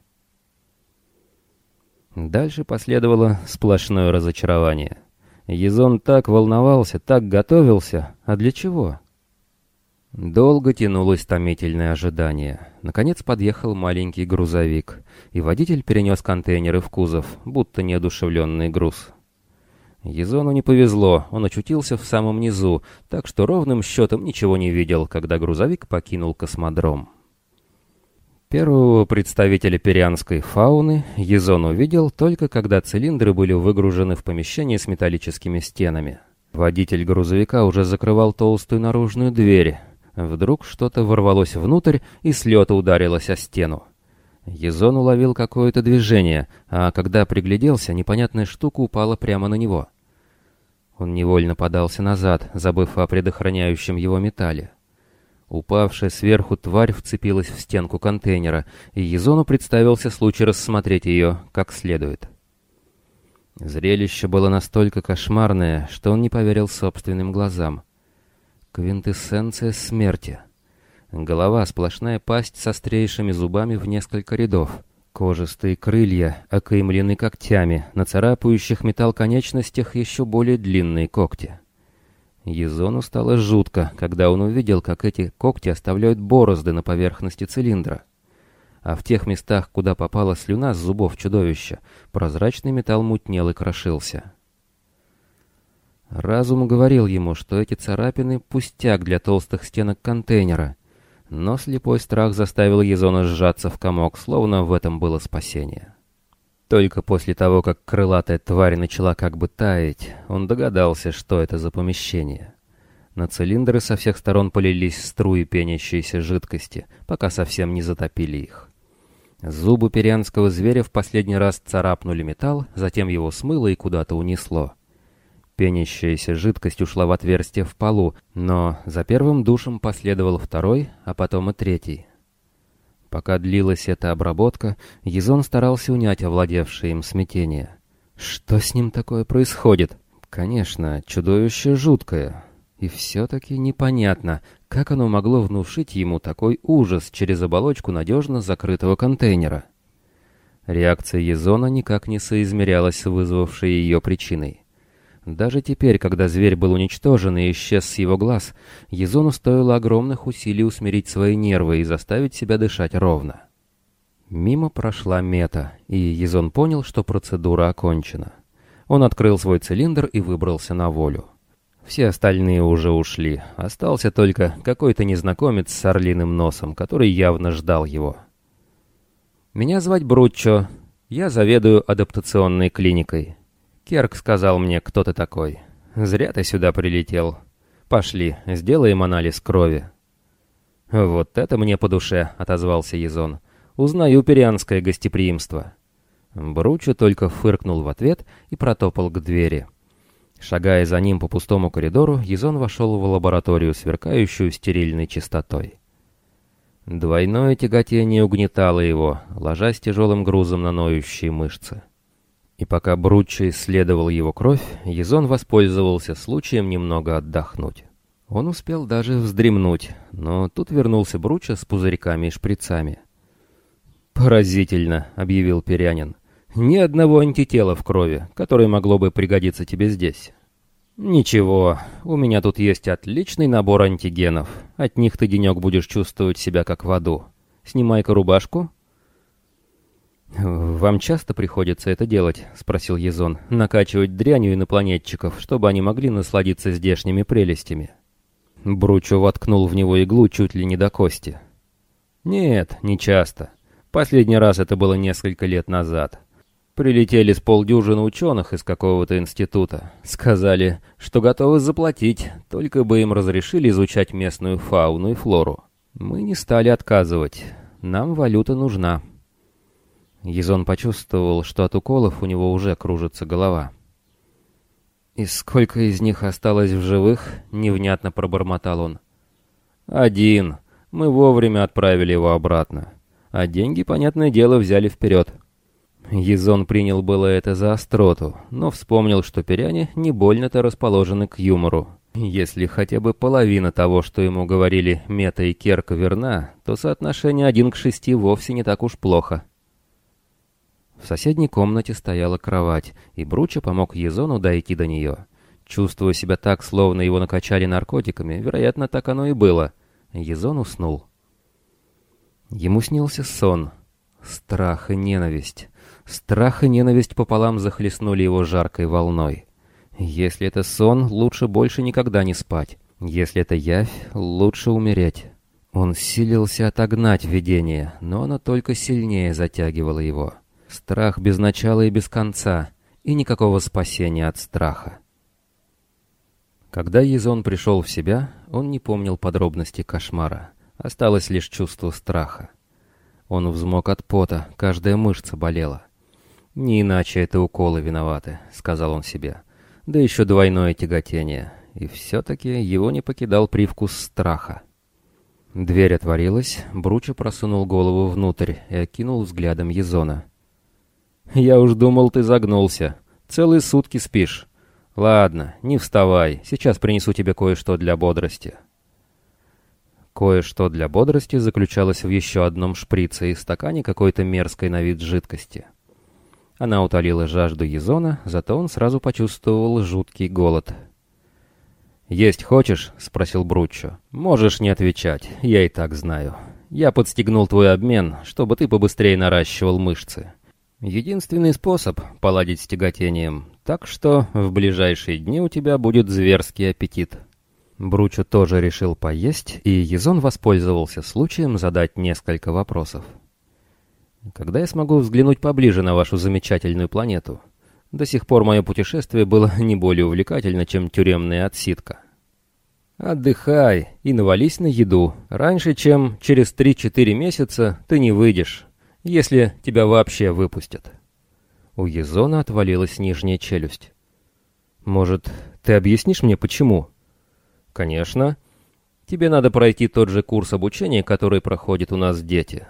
Дальше последовало сплошное разочарование. Езон так волновался, так готовился, а для чего? Долго тянулось томительное ожидание. Наконец подъехал маленький грузовик, и водитель перенес контейнеры в кузов, будто неодушевленный груз. Езону не повезло, он очутился в самом низу, так что ровным счетом ничего не видел, когда грузовик покинул космодром. Первого представителя перианской фауны Езон увидел только когда цилиндры были выгружены в помещение с металлическими стенами. Водитель грузовика уже закрывал толстую наружную дверь, Вдруг что-то ворвалось внутрь и с лета ударилось о стену. Езон уловил какое-то движение, а когда пригляделся, непонятная штука упала прямо на него. Он невольно подался назад, забыв о предохраняющем его металле. Упавшая сверху тварь вцепилась в стенку контейнера, и Езону представился случай рассмотреть ее как следует. Зрелище было настолько кошмарное, что он не поверил собственным глазам. Квинтэссенция смерти. Голова — сплошная пасть с острейшими зубами в несколько рядов. Кожистые крылья, окаймлены когтями, на царапающих металл конечностях еще более длинные когти. Езону стало жутко, когда он увидел, как эти когти оставляют борозды на поверхности цилиндра. А в тех местах, куда попала слюна с зубов чудовища, прозрачный металл мутнел и крошился. Разум говорил ему, что эти царапины — пустяк для толстых стенок контейнера. Но слепой страх заставил Езона сжаться в комок, словно в этом было спасение. Только после того, как крылатая тварь начала как бы таять, он догадался, что это за помещение. На цилиндры со всех сторон полились струи пенящейся жидкости, пока совсем не затопили их. Зубы перианского зверя в последний раз царапнули металл, затем его смыло и куда-то унесло. Пенящаяся жидкость ушла в отверстие в полу, но за первым душем последовал второй, а потом и третий. Пока длилась эта обработка, Езон старался унять овладевшее им смятение. Что с ним такое происходит? Конечно, чудовище жуткое. И все-таки непонятно, как оно могло внушить ему такой ужас через оболочку надежно закрытого контейнера. Реакция Езона никак не соизмерялась с вызвавшей ее причиной. Даже теперь, когда зверь был уничтожен и исчез с его глаз, Езону стоило огромных усилий усмирить свои нервы и заставить себя дышать ровно. Мимо прошла мета, и Езон понял, что процедура окончена. Он открыл свой цилиндр и выбрался на волю. Все остальные уже ушли, остался только какой-то незнакомец с орлиным носом, который явно ждал его. «Меня звать Бруччо, я заведую адаптационной клиникой», Керк сказал мне, кто ты такой. Зря ты сюда прилетел. Пошли, сделаем анализ крови. Вот это мне по душе, отозвался Езон. Узнаю перианское гостеприимство. Бручо только фыркнул в ответ и протопал к двери. Шагая за ним по пустому коридору, Езон вошел в лабораторию, сверкающую стерильной чистотой. Двойное тяготение угнетало его, ложась тяжелым грузом на ноющие мышцы. И пока Бруччо исследовал его кровь, Езон воспользовался случаем немного отдохнуть. Он успел даже вздремнуть, но тут вернулся Бруччо с пузырьками и шприцами. «Поразительно», — объявил Перянин. «Ни одного антитела в крови, которое могло бы пригодиться тебе здесь». «Ничего, у меня тут есть отличный набор антигенов. От них ты денек будешь чувствовать себя как в аду. Снимай-ка рубашку». «Вам часто приходится это делать?» — спросил Езон. «Накачивать дрянью инопланетчиков, чтобы они могли насладиться здешними прелестями». Бручо воткнул в него иглу чуть ли не до кости. «Нет, не часто. Последний раз это было несколько лет назад. Прилетели с полдюжины ученых из какого-то института. Сказали, что готовы заплатить, только бы им разрешили изучать местную фауну и флору. Мы не стали отказывать. Нам валюта нужна. Езон почувствовал, что от уколов у него уже кружится голова. «И сколько из них осталось в живых?» — невнятно пробормотал он. «Один. Мы вовремя отправили его обратно. А деньги, понятное дело, взяли вперед». Езон принял было это за остроту, но вспомнил, что перяне не больно-то расположены к юмору. Если хотя бы половина того, что ему говорили Мета и Керк, верна, то соотношение один к шести вовсе не так уж плохо. В соседней комнате стояла кровать, и Бруча помог Езону дойти до нее. Чувствуя себя так, словно его накачали наркотиками, вероятно, так оно и было. Езон уснул. Ему снился сон. Страх и ненависть. Страх и ненависть пополам захлестнули его жаркой волной. Если это сон, лучше больше никогда не спать. Если это явь, лучше умереть. Он силился отогнать видение, но оно только сильнее затягивало его. Страх без начала и без конца, и никакого спасения от страха. Когда Езон пришел в себя, он не помнил подробностей кошмара. Осталось лишь чувство страха. Он взмок от пота, каждая мышца болела. «Не иначе это уколы виноваты», — сказал он себе. «Да еще двойное тяготение». И все-таки его не покидал привкус страха. Дверь отворилась, Бруча просунул голову внутрь и окинул взглядом Езона. «Я уж думал, ты загнулся. Целые сутки спишь. Ладно, не вставай, сейчас принесу тебе кое-что для бодрости». Кое-что для бодрости заключалось в еще одном шприце и стакане какой-то мерзкой на вид жидкости. Она утолила жажду Езона, зато он сразу почувствовал жуткий голод. «Есть хочешь?» — спросил Бруччо. «Можешь не отвечать, я и так знаю. Я подстегнул твой обмен, чтобы ты побыстрее наращивал мышцы. Единственный способ — поладить с тяготением, так что в ближайшие дни у тебя будет зверский аппетит». Бручо тоже решил поесть, и Езон воспользовался случаем задать несколько вопросов. Когда я смогу взглянуть поближе на вашу замечательную планету? До сих пор мое путешествие было не более увлекательно, чем тюремная отсидка. Отдыхай и навались на еду. Раньше, чем через 3-4 месяца, ты не выйдешь, если тебя вообще выпустят. У Езона отвалилась нижняя челюсть. Может, ты объяснишь мне, почему? Конечно. Тебе надо пройти тот же курс обучения, который проходят у нас дети.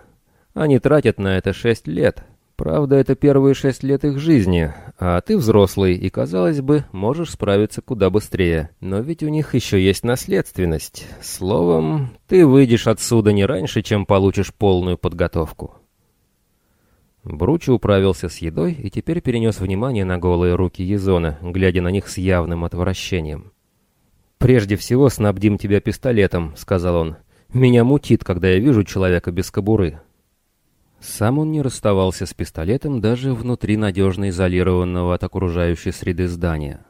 Они тратят на это шесть лет. Правда, это первые шесть лет их жизни, а ты взрослый и, казалось бы, можешь справиться куда быстрее. Но ведь у них еще есть наследственность. Словом, ты выйдешь отсюда не раньше, чем получишь полную подготовку. Бручи управился с едой и теперь перенес внимание на голые руки Езона, глядя на них с явным отвращением. «Прежде всего снабдим тебя пистолетом», — сказал он. «Меня мутит, когда я вижу человека без кобуры». Сам он не расставался с пистолетом даже внутри надежно изолированного от окружающей среды здания.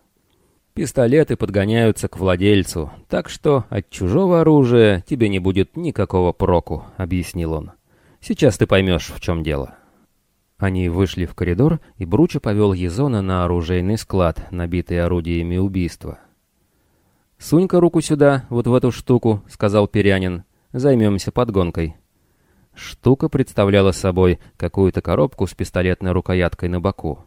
Пистолеты подгоняются к владельцу, так что от чужого оружия тебе не будет никакого проку, объяснил он. Сейчас ты поймешь, в чем дело. Они вышли в коридор, и Бруча повел Езона на оружейный склад, набитый орудиями убийства. «Сунь-ка руку сюда, вот в эту штуку», — сказал Перянин. «Займемся подгонкой». Штука представляла собой какую-то коробку с пистолетной рукояткой на боку.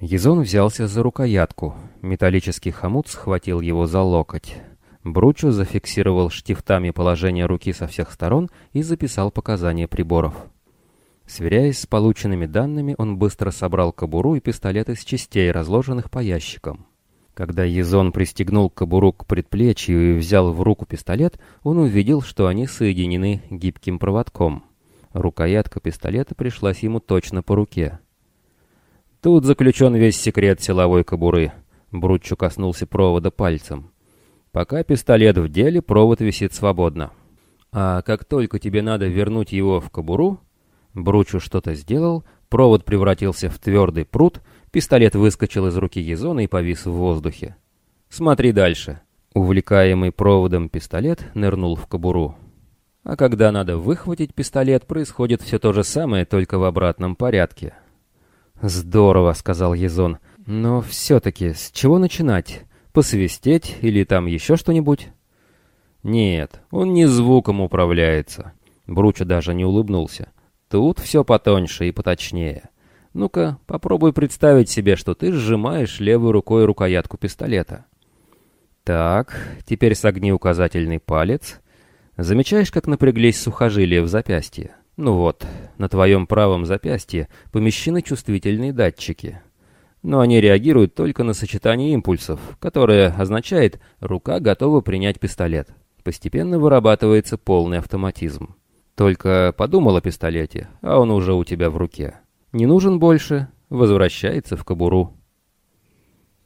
Езон взялся за рукоятку. Металлический хомут схватил его за локоть. Бручу зафиксировал штифтами положение руки со всех сторон и записал показания приборов. Сверяясь с полученными данными, он быстро собрал кобуру и пистолет из частей, разложенных по ящикам. Когда Езон пристегнул кобуру к предплечью и взял в руку пистолет, он увидел, что они соединены гибким проводком. Рукоятка пистолета пришлась ему точно по руке. Тут заключен весь секрет силовой кобуры. Брутчу коснулся провода пальцем. Пока пистолет в деле, провод висит свободно. А как только тебе надо вернуть его в кобуру, Бручу что-то сделал, провод превратился в твердый пруд, пистолет выскочил из руки Езона и повис в воздухе. «Смотри дальше». Увлекаемый проводом пистолет нырнул в кобуру. А когда надо выхватить пистолет, происходит все то же самое, только в обратном порядке. «Здорово», — сказал Езон. «Но все-таки с чего начинать? Посвистеть или там еще что-нибудь?» «Нет, он не звуком управляется». Бруча даже не улыбнулся. Тут все потоньше и поточнее. Ну-ка, попробуй представить себе, что ты сжимаешь левой рукой рукоятку пистолета. Так, теперь согни указательный палец. Замечаешь, как напряглись сухожилия в запястье? Ну вот, на твоем правом запястье помещены чувствительные датчики. Но они реагируют только на сочетание импульсов, которое означает «рука готова принять пистолет». Постепенно вырабатывается полный автоматизм. Только подумал о пистолете, а он уже у тебя в руке. Не нужен больше, возвращается в кобуру.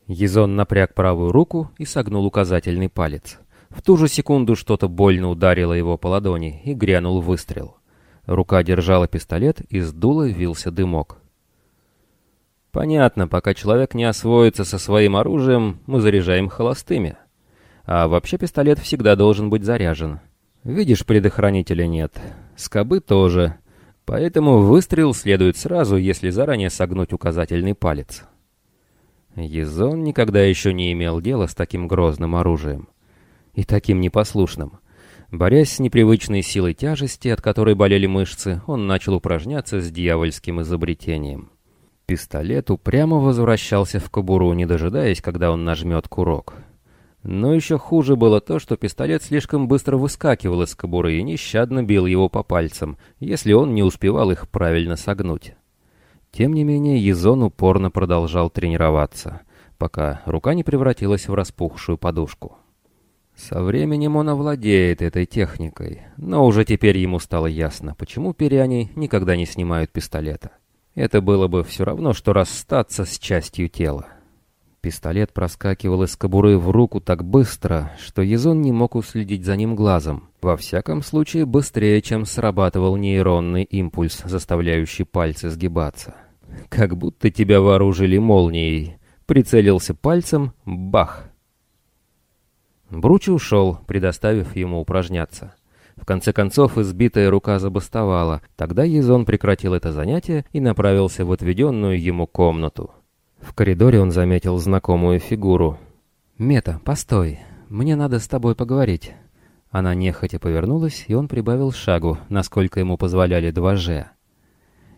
Езон напряг правую руку и согнул указательный палец. В ту же секунду что-то больно ударило его по ладони и грянул выстрел. Рука держала пистолет, и с дула вился дымок. Понятно, пока человек не освоится со своим оружием, мы заряжаем холостыми. А вообще пистолет всегда должен быть заряжен. Видишь, предохранителя нет. Скобы тоже. Поэтому выстрел следует сразу, если заранее согнуть указательный палец. Езон никогда еще не имел дела с таким грозным оружием. И таким непослушным. Борясь с непривычной силой тяжести, от которой болели мышцы, он начал упражняться с дьявольским изобретением. Пистолет упрямо возвращался в кобуру, не дожидаясь, когда он нажмет курок. Но еще хуже было то, что пистолет слишком быстро выскакивал из кобуры и нещадно бил его по пальцам, если он не успевал их правильно согнуть. Тем не менее, Езон упорно продолжал тренироваться, пока рука не превратилась в распухшую подушку. Со временем он овладеет этой техникой, но уже теперь ему стало ясно, почему периане никогда не снимают пистолета. Это было бы все равно, что расстаться с частью тела. Пистолет проскакивал из кобуры в руку так быстро, что Езон не мог уследить за ним глазом. Во всяком случае, быстрее, чем срабатывал нейронный импульс, заставляющий пальцы сгибаться. Как будто тебя вооружили молнией. Прицелился пальцем — бах! Бручи ушел, предоставив ему упражняться. В конце концов, избитая рука забастовала. Тогда Езон прекратил это занятие и направился в отведенную ему комнату. В коридоре он заметил знакомую фигуру. «Мета, постой, мне надо с тобой поговорить». Она нехотя повернулась, и он прибавил шагу, насколько ему позволяли два «Ж».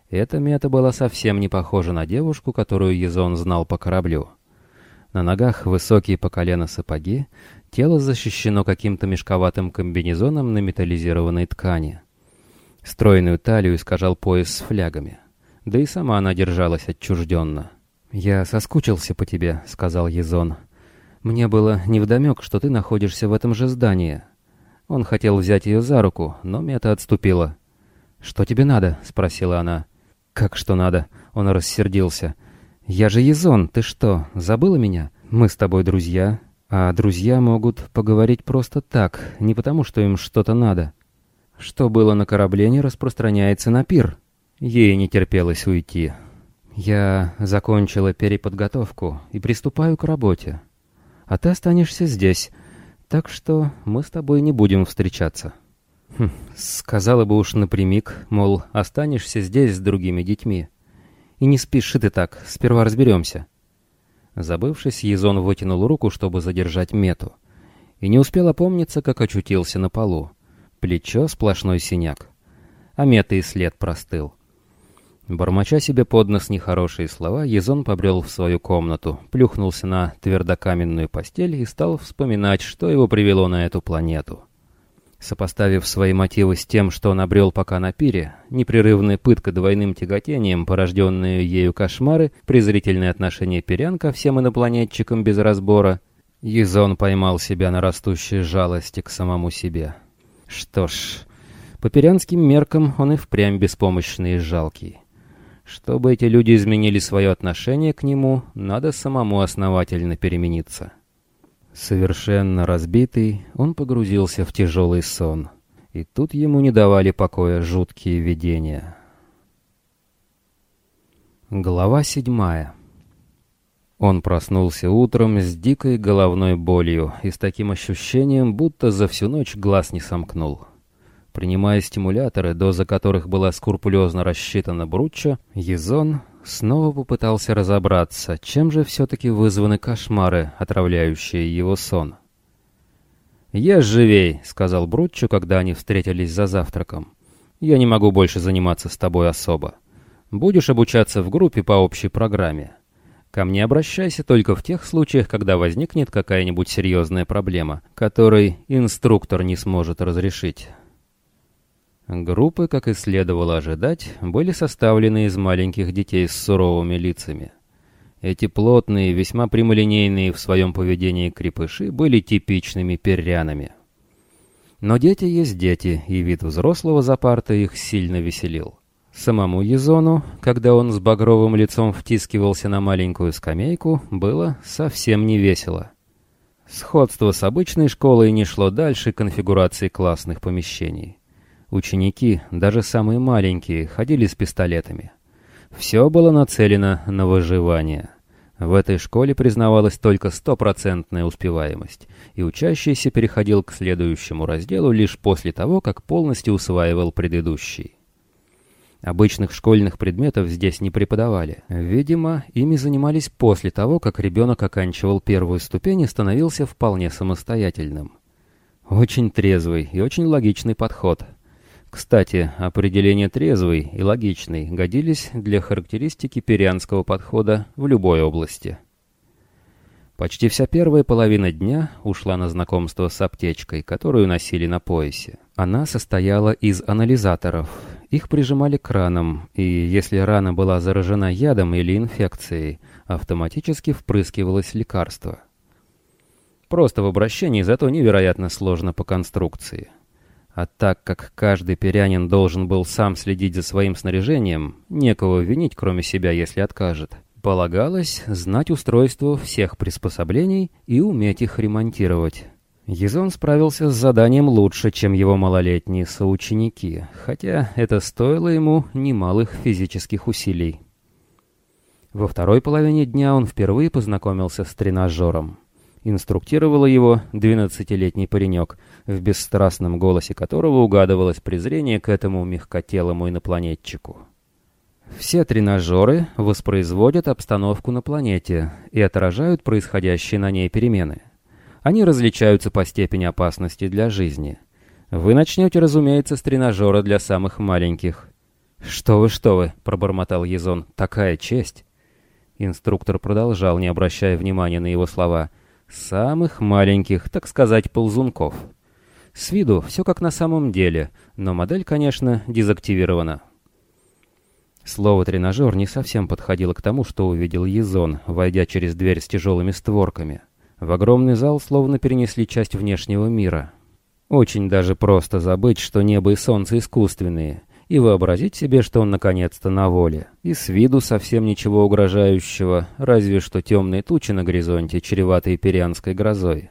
Эта Мета была совсем не похожа на девушку, которую Езон знал по кораблю. На ногах высокие по колено сапоги, тело защищено каким-то мешковатым комбинезоном на металлизированной ткани. Стройную талию искажал пояс с флягами. Да и сама она держалась отчужденно. «Я соскучился по тебе», — сказал Езон. «Мне было невдомек, что ты находишься в этом же здании». Он хотел взять ее за руку, но Мета отступила. «Что тебе надо?» — спросила она. «Как что надо?» — он рассердился. «Я же Езон, ты что, забыла меня? Мы с тобой друзья, а друзья могут поговорить просто так, не потому что им что-то надо. Что было на корабле, не распространяется на пир». Ей не терпелось уйти. «Я закончила переподготовку и приступаю к работе. А ты останешься здесь, так что мы с тобой не будем встречаться». Хм, сказала бы уж напрямик, мол, останешься здесь с другими детьми. И не спеши ты так, сперва разберемся. Забывшись, Езон вытянул руку, чтобы задержать мету. И не успел опомниться, как очутился на полу. Плечо — сплошной синяк. А мета и след простыл. Бормоча себе под нос нехорошие слова, Езон побрел в свою комнату, плюхнулся на твердокаменную постель и стал вспоминать, что его привело на эту планету. Сопоставив свои мотивы с тем, что он обрел пока на пире, непрерывная пытка двойным тяготением, порожденные ею кошмары, презрительное отношение перян ко всем инопланетчикам без разбора, Езон поймал себя на растущей жалости к самому себе. Что ж, по перянским меркам он и впрямь беспомощный и жалкий. Чтобы эти люди изменили свое отношение к нему, надо самому основательно перемениться. Совершенно разбитый, он погрузился в тяжелый сон. И тут ему не давали покоя жуткие видения. Глава седьмая. Он проснулся утром с дикой головной болью и с таким ощущением, будто за всю ночь глаз не сомкнул. Принимая стимуляторы, доза которых была скрупулезно рассчитана Бруччо, Езон снова попытался разобраться, чем же все-таки вызваны кошмары, отравляющие его сон. «Ешь живей», — сказал Брутчо, когда они встретились за завтраком. «Я не могу больше заниматься с тобой особо. Будешь обучаться в группе по общей программе. Ко мне обращайся только в тех случаях, когда возникнет какая-нибудь серьезная проблема, которой инструктор не сможет разрешить». Группы, как и следовало ожидать, были составлены из маленьких детей с суровыми лицами. Эти плотные, весьма прямолинейные в своем поведении крепыши были типичными перрянами. Но дети есть дети, и вид взрослого за партой их сильно веселил. Самому Езону, когда он с багровым лицом втискивался на маленькую скамейку, было совсем не весело. Сходство с обычной школой не шло дальше конфигурации классных помещений. Ученики, даже самые маленькие, ходили с пистолетами. Все было нацелено на выживание. В этой школе признавалась только стопроцентная успеваемость, и учащийся переходил к следующему разделу лишь после того, как полностью усваивал предыдущий. Обычных школьных предметов здесь не преподавали. Видимо, ими занимались после того, как ребенок оканчивал первую ступень и становился вполне самостоятельным. Очень трезвый и очень логичный подход – кстати, определения «трезвый» и «логичный» годились для характеристики перианского подхода в любой области. Почти вся первая половина дня ушла на знакомство с аптечкой, которую носили на поясе. Она состояла из анализаторов. Их прижимали к ранам, и если рана была заражена ядом или инфекцией, автоматически впрыскивалось лекарство. Просто в обращении, зато невероятно сложно по конструкции. А так как каждый перянин должен был сам следить за своим снаряжением, некого винить, кроме себя, если откажет, полагалось знать устройство всех приспособлений и уметь их ремонтировать. Езон справился с заданием лучше, чем его малолетние соученики, хотя это стоило ему немалых физических усилий. Во второй половине дня он впервые познакомился с тренажером. Инструктировал его двенадцатилетний паренек, в бесстрастном голосе которого угадывалось презрение к этому мягкотелому инопланетчику. Все тренажеры воспроизводят обстановку на планете и отражают происходящие на ней перемены. Они различаются по степени опасности для жизни. Вы начнете, разумеется, с тренажера для самых маленьких. «Что вы, что вы!» — пробормотал Езон. «Такая честь!» Инструктор продолжал, не обращая внимания на его слова — Самых маленьких, так сказать, ползунков. С виду все как на самом деле, но модель, конечно, дезактивирована. Слово «тренажер» не совсем подходило к тому, что увидел Езон, войдя через дверь с тяжелыми створками. В огромный зал словно перенесли часть внешнего мира. Очень даже просто забыть, что небо и солнце искусственные, и вообразить себе, что он наконец-то на воле. И с виду совсем ничего угрожающего, разве что темные тучи на горизонте, чреватые перианской грозой.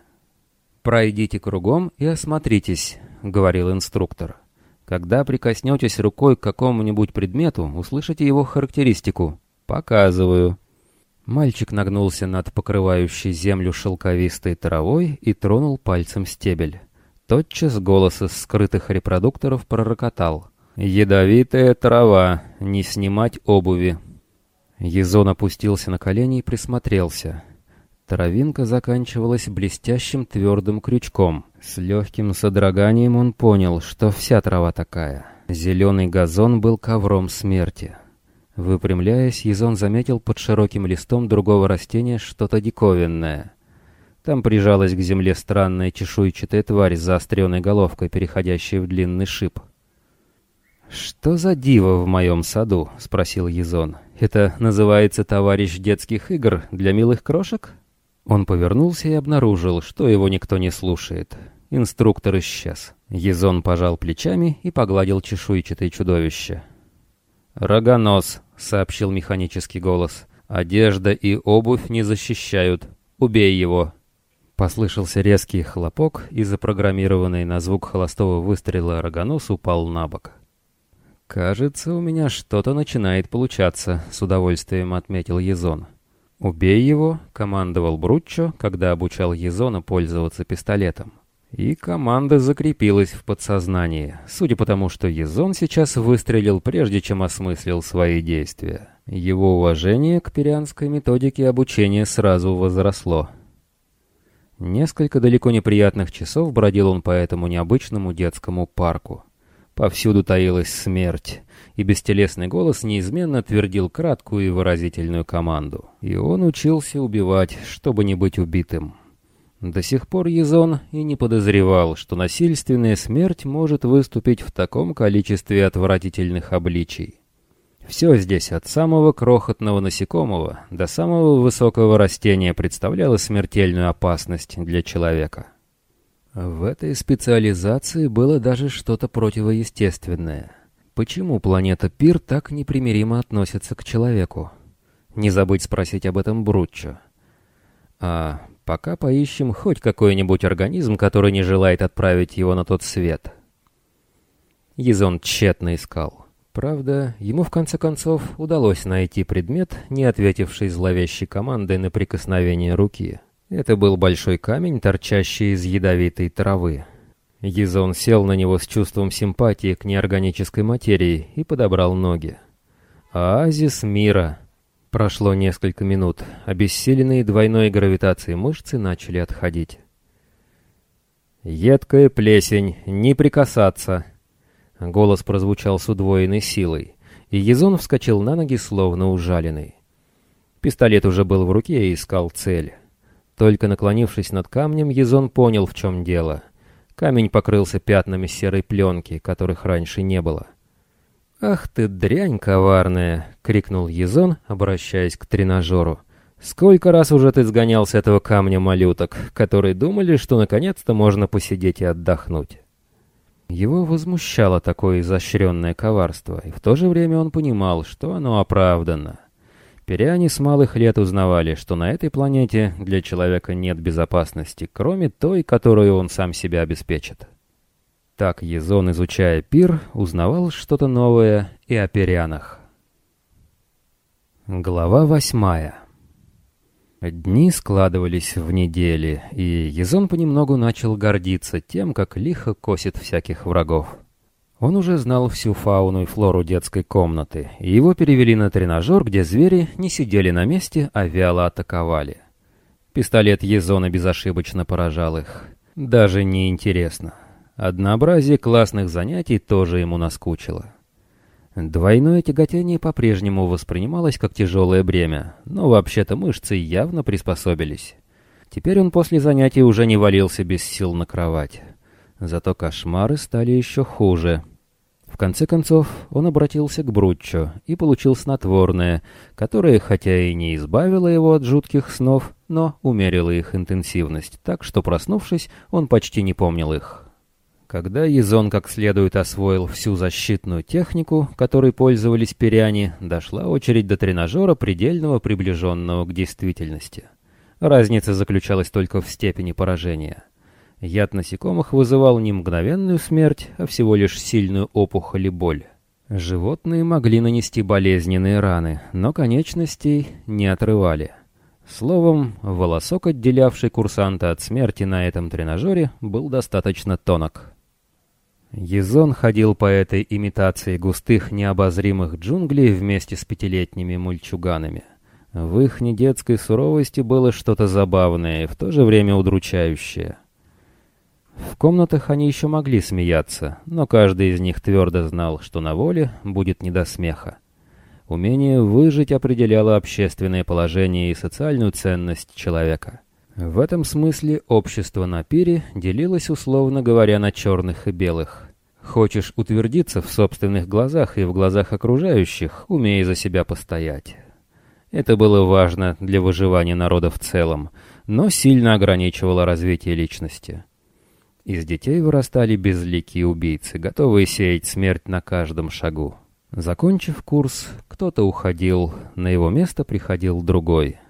«Пройдите кругом и осмотритесь», — говорил инструктор. «Когда прикоснетесь рукой к какому-нибудь предмету, услышите его характеристику. Показываю». Мальчик нагнулся над покрывающей землю шелковистой травой и тронул пальцем стебель. Тотчас голос из скрытых репродукторов пророкотал — «Ядовитая трава, не снимать обуви». Езон опустился на колени и присмотрелся. Травинка заканчивалась блестящим твердым крючком. С легким содроганием он понял, что вся трава такая. Зеленый газон был ковром смерти. Выпрямляясь, Езон заметил под широким листом другого растения что-то диковинное. Там прижалась к земле странная чешуйчатая тварь с заостренной головкой, переходящая в длинный шип. «Что за диво в моем саду?» — спросил Езон. «Это называется товарищ детских игр для милых крошек?» Он повернулся и обнаружил, что его никто не слушает. Инструктор исчез. Езон пожал плечами и погладил чешуйчатое чудовище. «Рогонос», — сообщил механический голос. «Одежда и обувь не защищают. Убей его». Послышался резкий хлопок, и запрограммированный на звук холостого выстрела рогонос упал на бок. «Кажется, у меня что-то начинает получаться», — с удовольствием отметил Езон. «Убей его», — командовал Бруччо, когда обучал Езона пользоваться пистолетом. И команда закрепилась в подсознании, судя по тому, что Езон сейчас выстрелил, прежде чем осмыслил свои действия. Его уважение к перианской методике обучения сразу возросло. Несколько далеко неприятных часов бродил он по этому необычному детскому парку. Повсюду таилась смерть, и бестелесный голос неизменно твердил краткую и выразительную команду. И он учился убивать, чтобы не быть убитым. До сих пор Езон и не подозревал, что насильственная смерть может выступить в таком количестве отвратительных обличий. Все здесь, от самого крохотного насекомого до самого высокого растения, представляло смертельную опасность для человека. В этой специализации было даже что-то противоестественное. Почему планета Пир так непримиримо относится к человеку? Не забыть спросить об этом Брутчо. А Пока поищем хоть какой-нибудь организм, который не желает отправить его на тот свет. Езон тщетно искал. Правда, ему в конце концов удалось найти предмет, не ответивший зловещей командой на прикосновение руки. Это был большой камень, торчащий из ядовитой травы. Езон сел на него с чувством симпатии к неорганической материи и подобрал ноги. Оазис мира — Прошло несколько минут. Обессиленные двойной гравитацией мышцы начали отходить. «Едкая плесень, не прикасаться!» Голос прозвучал с удвоенной силой, и Езон вскочил на ноги, словно ужаленный. Пистолет уже был в руке и искал цель. Только наклонившись над камнем, Езон понял, в чем дело. Камень покрылся пятнами серой пленки, которых раньше не было. «Ах ты дрянь коварная!» — крикнул Езон, обращаясь к тренажеру. «Сколько раз уже ты сгонял с этого камня малюток, которые думали, что наконец-то можно посидеть и отдохнуть?» Его возмущало такое изощренное коварство, и в то же время он понимал, что оно оправдано. Периане с малых лет узнавали, что на этой планете для человека нет безопасности, кроме той, которую он сам себя обеспечит. Так Езон, изучая пир, узнавал что-то новое и о перянах. Глава восьмая Дни складывались в недели, и Езон понемногу начал гордиться тем, как лихо косит всяких врагов. Он уже знал всю фауну и флору детской комнаты, и его перевели на тренажер, где звери не сидели на месте, а вяло атаковали. Пистолет Езона безошибочно поражал их. Даже не интересно. Однообразие классных занятий тоже ему наскучило. Двойное тяготение по-прежнему воспринималось как тяжелое бремя, но вообще-то мышцы явно приспособились. Теперь он после занятий уже не валился без сил на кровать. Зато кошмары стали еще хуже. В конце концов, он обратился к Брутчо и получил снотворное, которое, хотя и не избавило его от жутких снов, но умерило их интенсивность, так что, проснувшись, он почти не помнил их. Когда Езон как следует освоил всю защитную технику, которой пользовались перяне, дошла очередь до тренажера, предельного приближенного к действительности. Разница заключалась только в степени поражения. Яд насекомых вызывал не мгновенную смерть, а всего лишь сильную опухоль и боль. Животные могли нанести болезненные раны, но конечностей не отрывали. Словом, волосок, отделявший курсанта от смерти на этом тренажере, был достаточно тонок. Езон ходил по этой имитации густых необозримых джунглей вместе с пятилетними мульчуганами. В их недетской суровости было что-то забавное и в то же время удручающее. В комнатах они еще могли смеяться, но каждый из них твердо знал, что на воле будет не до смеха. Умение выжить определяло общественное положение и социальную ценность человека. В этом смысле общество на пире делилось, условно говоря, на черных и белых. Хочешь утвердиться в собственных глазах и в глазах окружающих, умей за себя постоять. Это было важно для выживания народа в целом, но сильно ограничивало развитие личности. Из детей вырастали безликие убийцы, готовые сеять смерть на каждом шагу. Закончив курс, кто-то уходил, на его место приходил другой —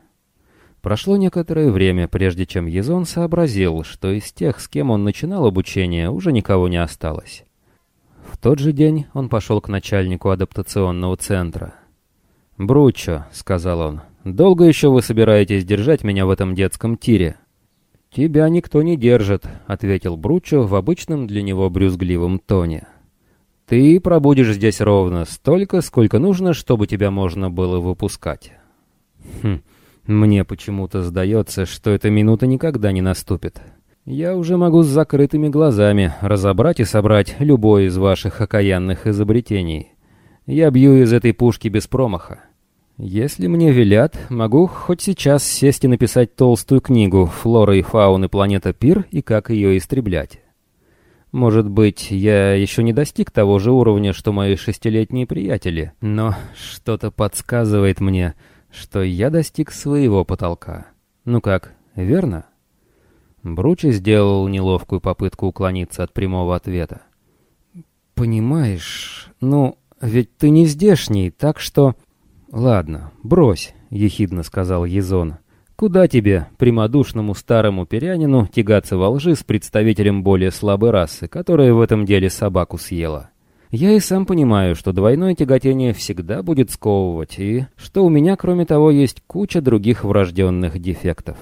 Прошло некоторое время, прежде чем Езон сообразил, что из тех, с кем он начинал обучение, уже никого не осталось. В тот же день он пошел к начальнику адаптационного центра. «Бручо», — сказал он, — «долго еще вы собираетесь держать меня в этом детском тире?» «Тебя никто не держит», — ответил Бручо в обычном для него брюзгливом тоне. «Ты пробудешь здесь ровно столько, сколько нужно, чтобы тебя можно было выпускать». «Хм, мне почему-то сдается, что эта минута никогда не наступит. Я уже могу с закрытыми глазами разобрать и собрать любое из ваших окаянных изобретений. Я бью из этой пушки без промаха. Если мне велят, могу хоть сейчас сесть и написать толстую книгу «Флора и фауны планета Пир» и как ее истреблять. Может быть, я еще не достиг того же уровня, что мои шестилетние приятели, но что-то подсказывает мне, что я достиг своего потолка. Ну как, верно? Бручи сделал неловкую попытку уклониться от прямого ответа. «Понимаешь, ну, ведь ты не здешний, так что...» «Ладно, брось», — ехидно сказал Езон. «Куда тебе, прямодушному старому перянину, тягаться во лжи с представителем более слабой расы, которая в этом деле собаку съела?» Я и сам понимаю, что двойное тяготение всегда будет сковывать, и что у меня, кроме того, есть куча других врожденных дефектов.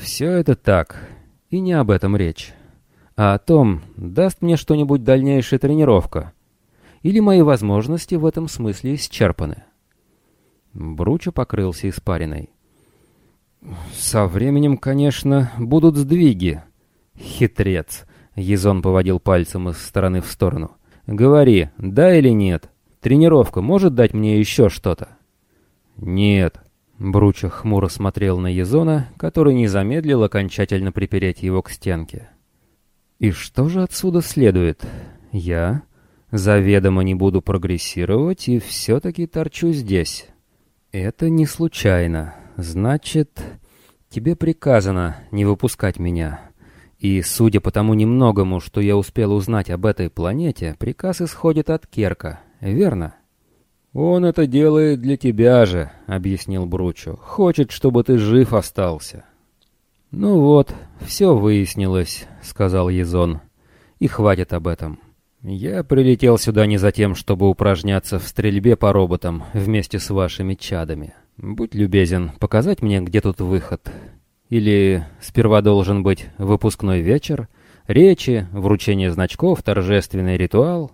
Все это так, и не об этом речь. А о том, даст мне что-нибудь дальнейшая тренировка. Или мои возможности в этом смысле исчерпаны. Бручо покрылся испариной. «Со временем, конечно, будут сдвиги». «Хитрец!» — Езон поводил пальцем из стороны в сторону. Говори, да или нет. Тренировка может дать мне еще что-то?» «Нет». Бруча хмуро смотрел на Езона, который не замедлил окончательно припереть его к стенке. «И что же отсюда следует? Я заведомо не буду прогрессировать и все-таки торчу здесь. Это не случайно. Значит, тебе приказано не выпускать меня». И, судя по тому немногому, что я успел узнать об этой планете, приказ исходит от Керка, верно? «Он это делает для тебя же», — объяснил Бручо. «Хочет, чтобы ты жив остался». «Ну вот, все выяснилось», — сказал Езон. «И хватит об этом. Я прилетел сюда не за тем, чтобы упражняться в стрельбе по роботам вместе с вашими чадами. Будь любезен, показать мне, где тут выход. Или сперва должен быть выпускной вечер, речи, вручение значков, торжественный ритуал?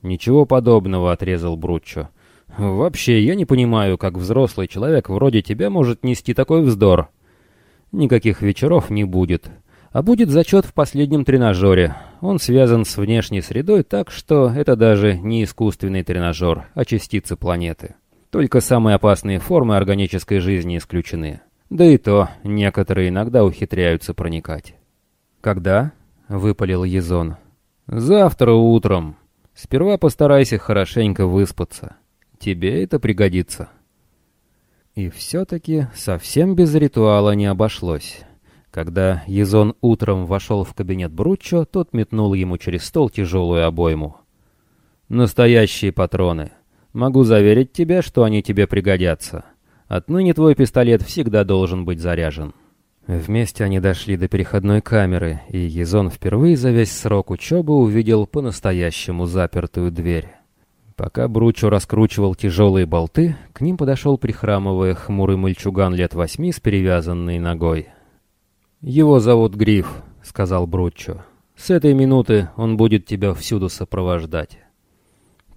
Ничего подобного, отрезал Бруччо. Вообще, я не понимаю, как взрослый человек вроде тебя может нести такой вздор. Никаких вечеров не будет. А будет зачет в последнем тренажере. Он связан с внешней средой так, что это даже не искусственный тренажер, а частицы планеты. Только самые опасные формы органической жизни исключены. Да и то, некоторые иногда ухитряются проникать. «Когда?» — выпалил Езон. «Завтра утром. Сперва постарайся хорошенько выспаться. Тебе это пригодится». И все-таки совсем без ритуала не обошлось. Когда Езон утром вошел в кабинет Бруччо, тот метнул ему через стол тяжелую обойму. «Настоящие патроны. Могу заверить тебя, что они тебе пригодятся. Отныне твой пистолет всегда должен быть заряжен». Вместе они дошли до переходной камеры, и Езон впервые за весь срок учебы увидел по-настоящему запертую дверь. Пока Бручо раскручивал тяжелые болты, к ним подошел прихрамывая хмурый мальчуган лет восьми с перевязанной ногой. «Его зовут Гриф», — сказал Бруччо. «С этой минуты он будет тебя всюду сопровождать».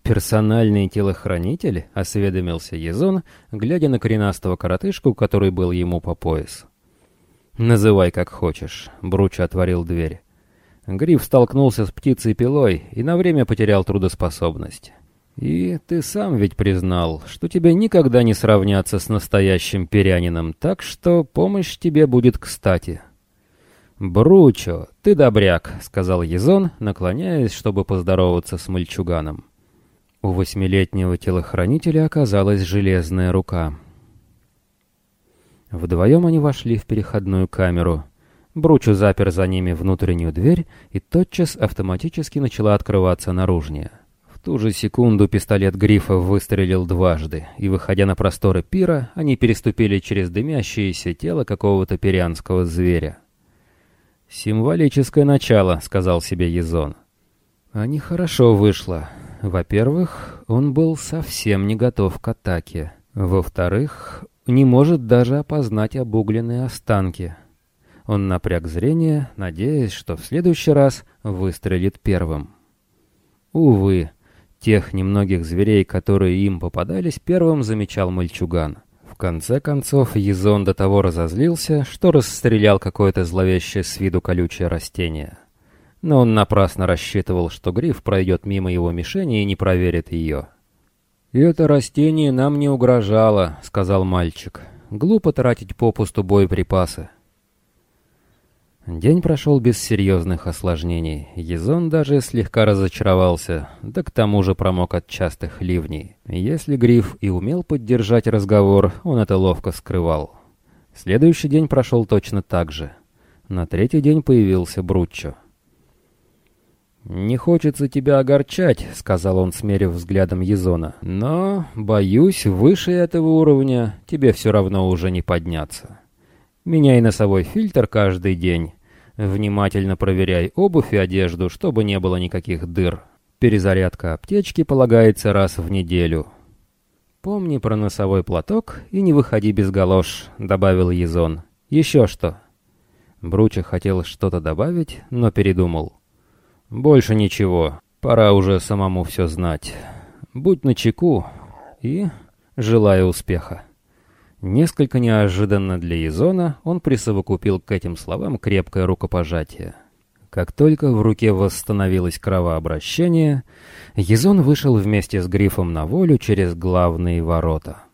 «Персональный телохранитель?» — осведомился Езон, глядя на коренастого коротышку, который был ему по пояс. «Называй как хочешь», — Бруча отворил дверь. Гриф столкнулся с птицей-пилой и на время потерял трудоспособность. И ты сам ведь признал, что тебе никогда не сравняться с настоящим перянином, так что помощь тебе будет кстати. «Бручо, ты добряк», — сказал Езон, наклоняясь, чтобы поздороваться с мальчуганом. У восьмилетнего телохранителя оказалась железная рука. Вдвоем они вошли в переходную камеру. Бручу запер за ними внутреннюю дверь, и тотчас автоматически начала открываться наружнее. В ту же секунду пистолет Грифа выстрелил дважды, и, выходя на просторы пира, они переступили через дымящееся тело какого-то перианского зверя. «Символическое начало», — сказал себе Езон. А нехорошо вышло. Во-первых, он был совсем не готов к атаке. Во-вторых, не может даже опознать обугленные останки. Он напряг зрение, надеясь, что в следующий раз выстрелит первым. Увы, тех немногих зверей, которые им попадались, первым замечал мальчуган. В конце концов, Езон до того разозлился, что расстрелял какое-то зловещее с виду колючее растение. Но он напрасно рассчитывал, что гриф пройдет мимо его мишени и не проверит ее. «Это растение нам не угрожало», — сказал мальчик. «Глупо тратить попусту боеприпасы». День прошел без серьезных осложнений. Езон даже слегка разочаровался, да к тому же промок от частых ливней. Если Гриф и умел поддержать разговор, он это ловко скрывал. Следующий день прошел точно так же. На третий день появился Бруччо. «Не хочется тебя огорчать», — сказал он, смерив взглядом Езона. «Но, боюсь, выше этого уровня тебе все равно уже не подняться». Меняй носовой фильтр каждый день. Внимательно проверяй обувь и одежду, чтобы не было никаких дыр. Перезарядка аптечки полагается раз в неделю. Помни про носовой платок и не выходи без галош, добавил Езон. Еще что? Бруча хотел что-то добавить, но передумал. Больше ничего. Пора уже самому все знать. Будь начеку и желаю успеха. Несколько неожиданно для Изона он присовокупил к этим словам крепкое рукопожатие. Как только в руке восстановилось кровообращение, Езон вышел вместе с Грифом на волю через главные ворота.